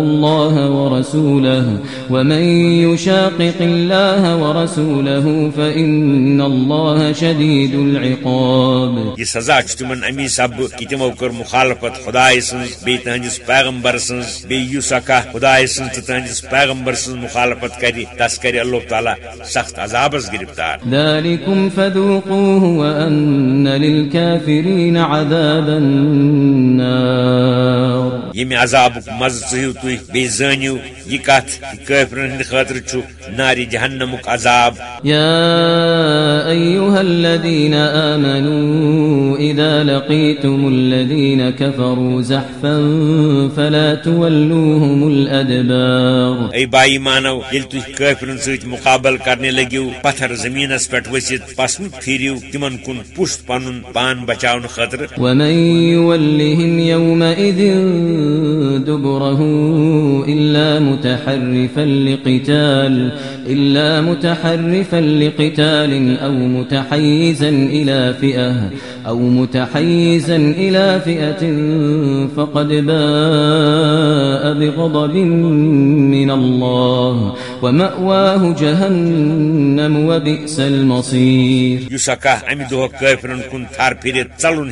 الله ورسوله ومن يشاقق الله ورسوله فإن الله شديد العقاب. یہ سزا چھ تمن امی سب کہ تمو کر مخالفت خدائے سنز بی تہندس پیغمبر سنز بی یوسکا خدائے سنز تہٕ تہندس پیغمبر سنز مخالفت کری تس کری اللہ تعالی سخت عذابس گرفتار۔ ذلكم فذوقوه وأن للكافرين عذاب النار یم عذاب مز ژہو تھی بی زانیو یہ کت کافرن ہند خاطر چھ ناری جہنمک عذاب۔ يا أيها الذين آمنوا إذا لقيتم الذين كفروا زحفا فلا تولوهم الأدبار اے بائی مانو یل تھی کافرن ست مقابل کرنے لگیو پتھر زمینس پہ ورست پس پھیرو تمن کن پن پان بچاون خاطر. ومن يولهم يومئذ دبره إلا متحرفا لقتال إلا متحرفا لقتال أو متحيزا إلى فئة أو متحيزا إلى فئة فقد باء بغضب من الله ومأواه جهنم وبئس المصير. یس اکا امہ دہ کافرن کن تھر پھرت ژلن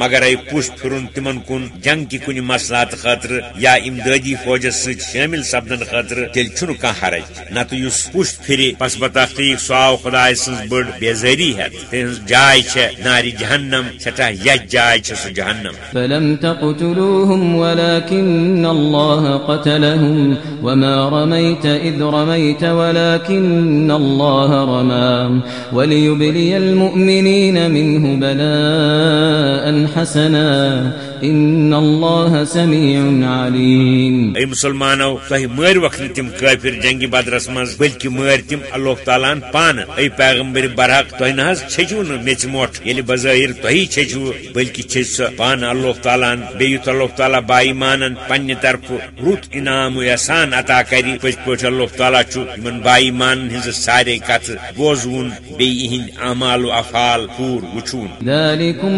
مگر اے پشت پھرن تمن کن جنگ کی کن مسلات خاطر یا امدادی فوجس ست شامل سپدن خاطر تیل چھن کان حرج. نت یس پشت پھر پس بتحقیق سو آو خدائے سن بڑ بیزاری ہے۔ تہذ جائے چھ ناری جہنم سٹھا یج جائے چھ سو جہنم۔ فلم تقتلوهم ولكن الله قتلهم وما رميت إذ رميت ولكن الله رمى وليبلي المؤمنين منه بلاء حسنا۔ إن الله سميع عليم اے مسلمانو تہ مر وقت تم کافر جنگی بدرس مز بلکہ مر تم اللہ تعالیٰ پان اے پیغمبر برحق تہ نہ چھچو نا میچ موٹ یل بظاہر تہی چھچو بلکہ چھچ سہ پان اللہ تعالیٰ بیت اللہ تعالیٰ بائی مانن پنہ طرف رت انعام و احسان عطا کر پز پہ اللہ تعالیٰ ان بائی مان ہز سارے کت بوزون بیہند اعمال و افعال پور وچون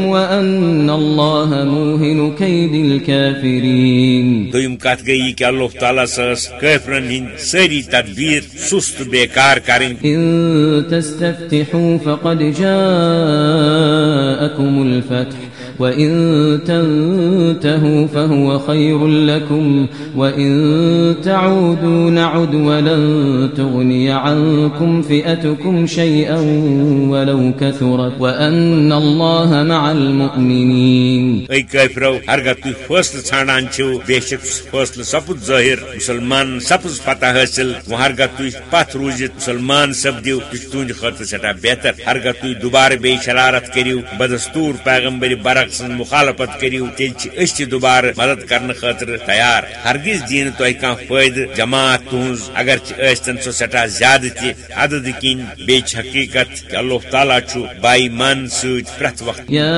وان دویم کت گئی کہ اللہ تعالیٰ سس کافرن ہند ساری تدبیر سست بیکار کریں ان تستفتحوا فقد جاءكم الفتح۔ وإن تنتهوا فهو خير لكم وإن تعودوا نعد ولن تغني عنكم فئتكم شيئا ولو كثرت وأن الله مع المؤمنين اي كافرو هرگا تُہۍ فٲصلہٕ ژھانڈان چھِو، بے شک فٲصلہٕ سپُد ظٲہِر مُسلمان سپٕز پتہ حٲصِل وۄنۍ ہرگا تُہۍ پتھ روٗزِتھ مُسلمان سپدِو تہِ چھُ تُہنٛدِ بہتر۔ ہرگا تُہۍ دُبارٕ بیٚیہِ شرارت کٔرِو، بدستوٗر پیغمبر برق سن مخالفت کرو تیل تھی دوبارہ مدد کرنے خاطر تیار۔ ہرگز دین تہ کھانا فائدہ جماعت تہذ اگر ثن سو سٹھا زیادہ تہ عدد کن بیچ حقیقت کہ اللہ تعالیٰ بائی من ست پریت وقت۔ يا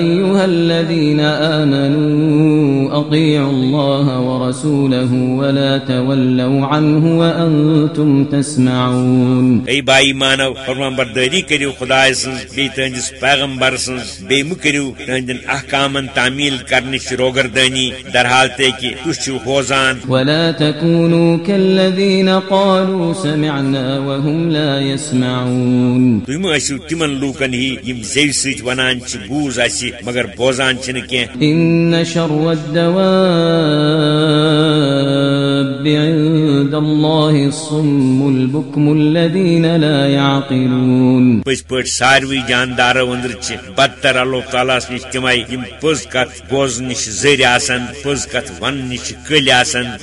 أيها الذين آمنوا أطيعوا الله ورسوله ولا تولوا عنه وأنتم تسمعون۔ اے بائی مانو فرمان برداری کرو خدا سن تہندس پیغمبر سن بی مکرو تہندن احکامن تعمیل کرنش روگردانی در حال تے کہ تُہۍ ہوزان ولا تكونوا كالذين قالوا سمعنا وهم لا يسمعون۔ مہ ٲسِو تِمن لوٗکن ہی یم زیو سۭتۍ ونان چھِ بوز اَسہِ مگر بوزان چھِنہٕ کینٛہہ إن شر الدواب عند الله الصم البكم الذين لا يعقلون پٔزۍ پٲٹھۍ ساروٕے جاندارو أنٛدرٕ چھِ بدتر اللہ تعالیٰ نش یم پٔز کتھ بوزن نش زٔرۍ آسان پٔز کتھ ون نش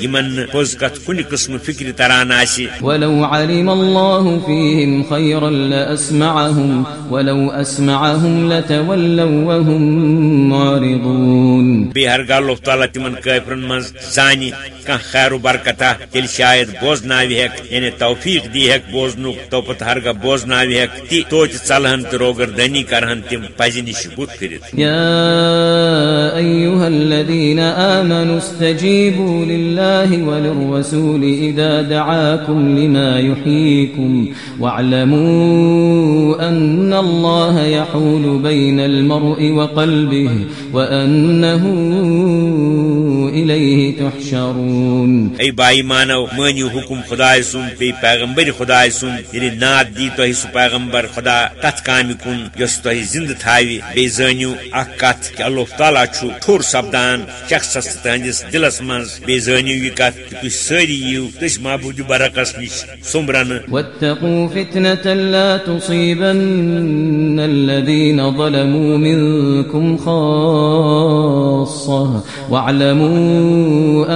یمن نہٕ پٔز کتھ کُنہِ قٕسمہٕ فکرِ تران آسہِ ولو علم الله فيهم خيرا لأسمعهم ولو أسمعهم لتولوا وهم معرضون تعالیٰ تمن منٛز زانہِ کانٛہہ خیر و برکتہ تیٚلہِ شاید بوزناوِ ہٮ۪کھ یعنی توفیق دی ہٮ۪کھ بوزنُک تو پتہٕ ہرگاہ بوزناوِ ہٮ۪کھ تہِ توتہِ ژلہن تہٕ روگردٲنی کرہن تِم پزِ نِش بُتھ پھِرِتھ يا أيها الذين آمنوا استجيبوا لله وللرسول إذا دعاكم لما يحييكم واعلموا أن الله يحول بين المرء وقلبه وأنه إليه تحشرون. اے بائی مانو مٲنِو حکم خدائے سُنٛد بیٚیہِ پیغمبر خدائے سُنٛد ییٚلہِ ناد دی تۄہہِ سُہ پیغمبر خدا کامہِ کُن یۄس تۄہہِ زِندٕ تھاوِ بیٚیہِ زٲنِو اکھ کتھ کہ اللہ تعالیٰ چھُ ٹھوٚر سپدان. شخصس تہٕ تہنٛدِس دلس منٛز. یہِ کتھ کہ تُہۍ سٲری یِیِو تٔسۍ محبوٗد برعکس نِش سومبرنہٕ واتقوا فتنة لا تصيبن الذين ظلموا منكم خاصة. واعلموا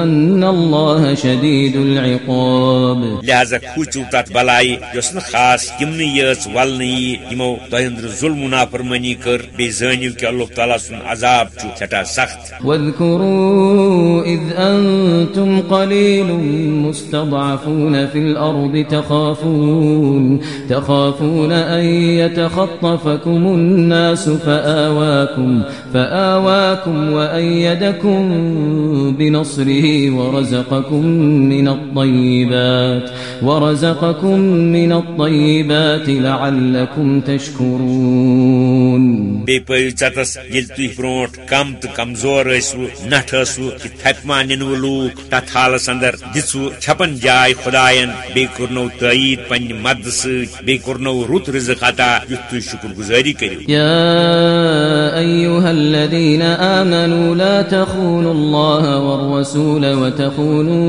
أن الله شديد العقاب. لہذا کھوٗژِو تتھ بلاے یۄس نہٕ خاص تِمنٕے یٲژ ولنہٕ یی یِمو تۄہہِ أنٛدرٕ ظُلم و نافرمٲنی کٔر بیٚیہِ زٲنِو کہ اللہ تعالیٰ سُنٛد عذاب چھُ سٮ۪ٹھاہ سخت. واذكروا إذ أنتم قليل مستضعفون في الأرض تخافون تخافون أن يتخطفكم الناس فآواكم فآواكم وأيدكم بنصره ورزقكم من الطيبات ورزقكم من الطيبات لعلكم تشكرون. تُہۍ برونٛٹھ کم تہٕ کمزور ٲسوٕ نٹھ ٲسوٕ کہ تھپہِ نِنوٕ لوٗکھ تتھ حالس اندر دِژوٕ چھپن جاے خداین پننہِ مدد سۭتۍ بیٚیہِ کوٚرنو رُت رزق عطا یُتھ تُہۍ شُکر گُزٲری کٔرِو۔ يا أيها الذين آمنوا لا تخونوا الله والرسول وتخونوا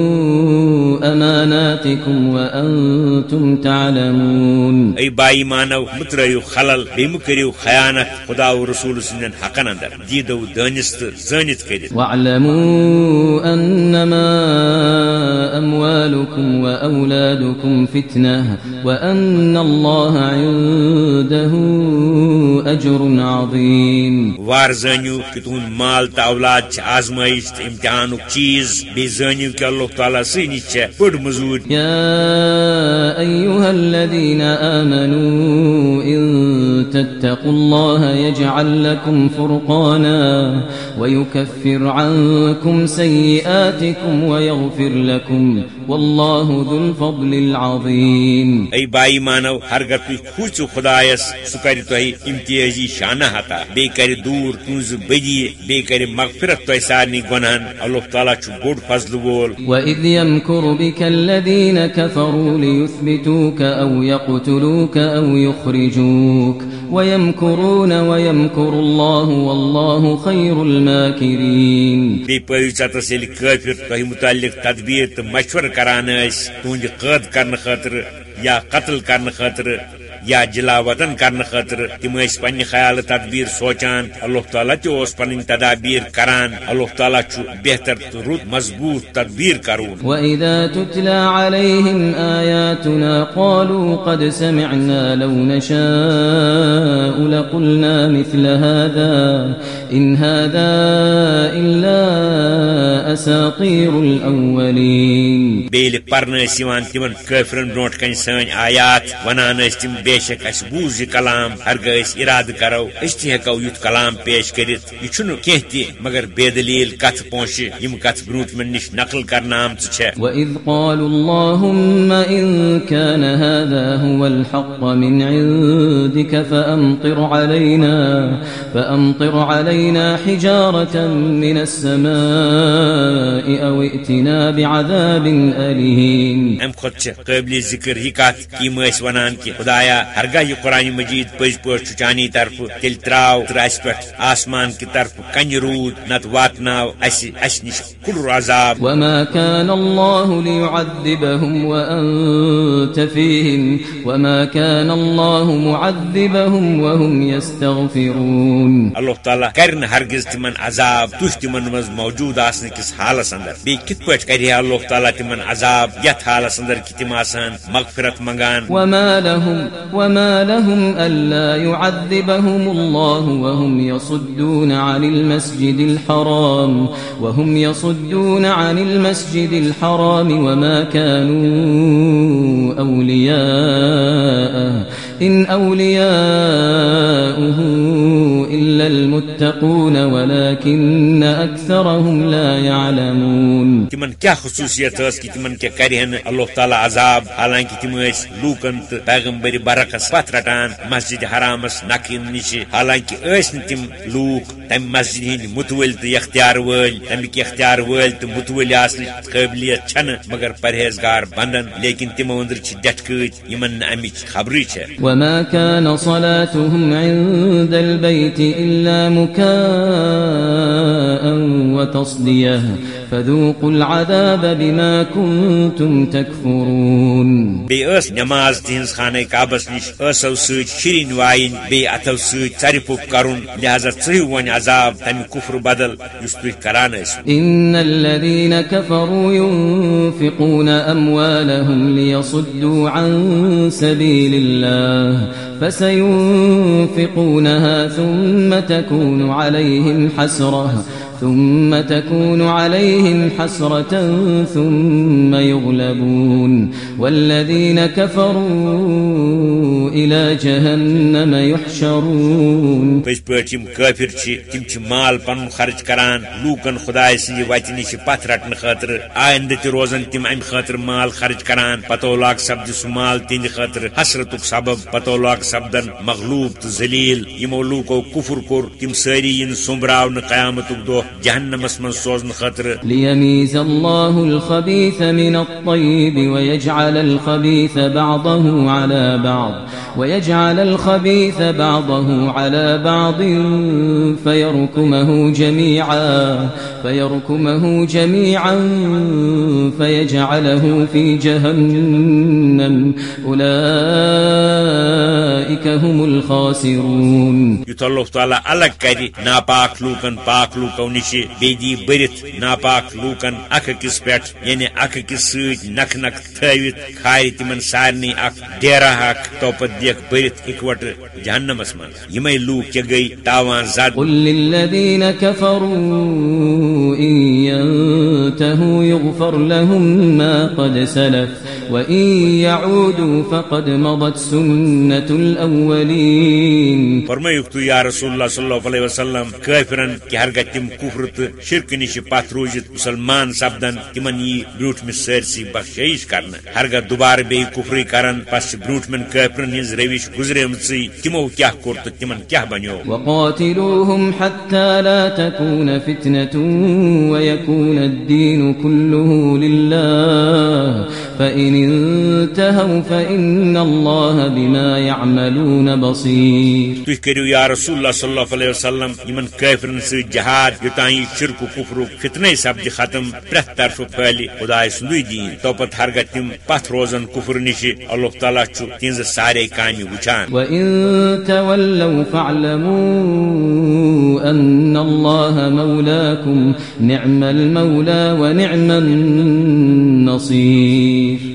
أماناتكم وأنتم تعلمون. اے بائی مانو مترٲیِو خلل بیٚیہِ مہٕ کٔرِو خیانت خدا و رسول سٕنٛدٮ۪ن حقن اندر دیٖدو دٲنِس تہٕ زٲنِتھ کٔرِتھ واعلموا أنما أموالكم وأولادكم فتنة وأن الله عنده أجر عظيم. وار زٲنِو کہ تُہُنٛد مال تہٕ اولاد چھِ آزمٲیش تہٕ امتحانُک چیٖز زٲنِو کہ اللہ تعالیٰ سٕے نِش چھےٚ بٔڑ مٔزوٗرۍ يا أيها الذين آمنوا إن تتقوا الله يجعل لكم فرقانا ويكفر عنكم سيئاتكم ويغفر لكم والله ذو الفضل العظيم اي بائی مانو ہرگر تھی کھوچو خدایس سہ کر امتیازی شانہ عطا بی کر دور تہذ بدی بی کر مغفرت تہ سارنی گناہن اللہ تعالیٰ چھ بوڑ فضل وول وَإِذْ يَمْكُرُ بِكَ الَّذِينَ كَفَرُوا لِيُثْبِتُوكَ أَوْ يَقْتُلُوكَ أَوْ يُخْرِجُوكَ وَيَمْكُرُونَ وَيَمْكُرُ اللَّهُ وَاللَّهُ خَيْرُ الْمَاكِرِينَ۔ پٲیو ژتس ییٚلہِ کٲفِر تۄہہِ مُتعلق تدبیٖر تہٕ مشورٕ کران ٲسۍ تُہنٛدِ قٲد کرنہٕ خٲطرٕ یا قتل کرنے خاطر یا جلا وطن کرنے خاطر تم پنہ خیال تدبیر سوچان۔ اللہ تعالیٰ تس پن تدابیر کران۔ اللہ تعالیٰ بہتر تو رت مضبوط تدبیر کرون وَإِذَا تُتْلَى عَلَيْهِمْ آيَاتُنَا قَالُوا قَدْ سَمِعْنَا لَوْ نَشَاءُ لَقُلْنَا مِثْلَ هَذَا إِنْ هَذَا إِلَّا أَسَاطِيرُ الْأَوَّلِينَ۔ بیل پرنس یوان تمن کافرن برونٹ کن سن آیات۔ ونان اس تم بے شک اس بوز یہ کلام ہرگہ اس اراد کرو اس تہ ہکو یت کلام پیش کرت یہ چھن کینہ تہ مگر بے دلیل کت پونش یم کت برونٹ من نش نقل کرنا آمت چھ وَإِذْ قَالُوا اللَّهُمَّ إِن كَانَ هَذَا هُوَ الْحَقَّ مِنْ عِندِكَ فَأَمْطِرْ عَلَيْنَا فَأَمْطِرْ عَلَيْنَا حِجَارَةً مِنَ السَّمَاءِ أَوْ ائْتِنَا بِعَذَابٍ أَلِيمٍ۔ ام خود چھ قابل ذکر یہ کت یم اس ونان کہ خدایا ہرگاہ یہ قرآن مجید پز پہ چانی طرف تیل تراو تر اس پہ آسمان کی طرف کنج رود نت واتناو اس اس نش کل عذاب. وما كان الله ليعذبهم وأنت فيهم وما كان الله معذبهم وهم يستغفرون. اللہ تعالیٰ کرن ہرگز تمن عذاب تُہۍ تمن مز موجود آسن کس حالس اندر. بی کت پٲٹھۍ کرِ ہا اللہ تعالیٰ تمن عذاب یتھ حالس اندر کہ تم آسان مغفرت منگان. وما لهم وما لهم ألا يعذبهم الله وهم يصدون عن المسجد الحرام وهم يصدون عن المسجد الحرام وما كانوا أولياءه إن أولياؤه إلا المتقون ولكن أكثرهم لا يعلمون تمن کیا خصوصیت اس کہ تمن کیا کرہن اللہ تعالیٰ عذاب؟ حالانکہ تم اس لوکن تو پیغمبر برکس پت رٹان مسجد حرامس نقین نش حالانکہ تم لوک تم مسجد ہند متول تو اختیار ول تمک اختیار ول تو متول آسن قابلیت چھن مگر پرہیزگار بندن لیکن تمو اندر چھ ڈٹکت یمن امچ خبری چھ وما كان صلاتهم عند البيت إلا مكاء وتصديه فذوقوا العذاب بما كنتم تكفرون بی اس نماز خانہ کعبس نش اسو ست شرین وائن بی اتو ست ژرپک کرن لہذا ژھرو ون عذاب تمہ کفر بدل یس تھی کران ٲسِو الذين كفروا ينفقون ليصدوا عن سبيل الله فسينفقونها ثم تكون عليهم حسرة ثم تكون عليهم حسرة ثم يغلبون والذين كفروا إلى جهنم يحشرون. پز پٲٹھۍ یِم کٲفِر چھِ، تِم چھِ مال پنُن خرچ کران، لوٗکن خۄداے سٕنٛدِ وتہِ نِش پتھ رٹنہٕ خٲطرٕ آیندٕ تہِ روزن تِم امہِ خٲطرٕ مال خرچ کران، پتو لاگ سپدِ سُہ مال تِہنٛدِ خٲطرٕ حسرتُک سبب، پتو لاگ سپدن مغلوب تہٕ ذلیل، یِمو لوٗکو کُفُر کوٚر، تِم سٲری یِن سوٚمبراونہٕ قیامتُک دۄہ جہنمس منٛز سوزنہٕ خٲطرٕ ليميز الله الخبيث من الطيب ويجعل الخبيث بعضه على بعض ويجعل الخبيث بعضه على بعض فيركمه جميعا فيركمه جميعا فيجعله في جهنم. أولئك هم الخاسرون. یُتھ اللہ تعالیٰ الگ کرِ ناپاک لوٗکن پاک لوٗکو نش دی برت ناپاک لوکن اخ اکس پہ یعنی اخ اکس نکھ نکھ تھوت کھار تمن سارے اخ ڈیرا اخ تو پت دیکھ برت اکوٹ جہنمس من یم لوک چھ گئی تاوان زد۔ ينتهوا يغفر لهم ما قد سلف وإن يعودوا فقد مضت سنة الأولين۔ فرمائیک تو یا رسول اللہ صلی اللہ علیہ وسلم کافرن کہ ہرگہ تم کفر تو شرک نش پت روزت مسلمان سپدن تمن یہ بروٹ سرسی بخشائش کرنا ہرگہ دوبارہ بی کفری کرن پس بروٹ کافرن ہز روش گزریم تمو کیا کور تو تمن کیا بنیو وقاتلوهم حتى لا تكون فتنة ويكون الدين كله لله فإن انتهوا فإن الله بما يعملون بصير تھی کرو یا رسول اللہ صلی اللہ علیہ وسلم سے جہاد یوتان شرک و کفر فتنے سپد ختم پرت طرف پھل خدا سندی دین تو پت ہرگہ تم پتھ روزن کفر نش اللہ تعالیٰ تہذ سارے کامہ وچان. وإن تولوا فاعلموا أن الله مولاكم نعم المولى ونعم النصير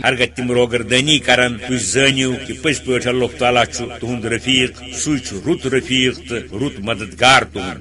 ہرگہ تم روگردنی کران تھی زنیو کہ پز پہ اللہ تعالیٰ تہد رفیق سہ رت رفیق تو رت مددگار تہد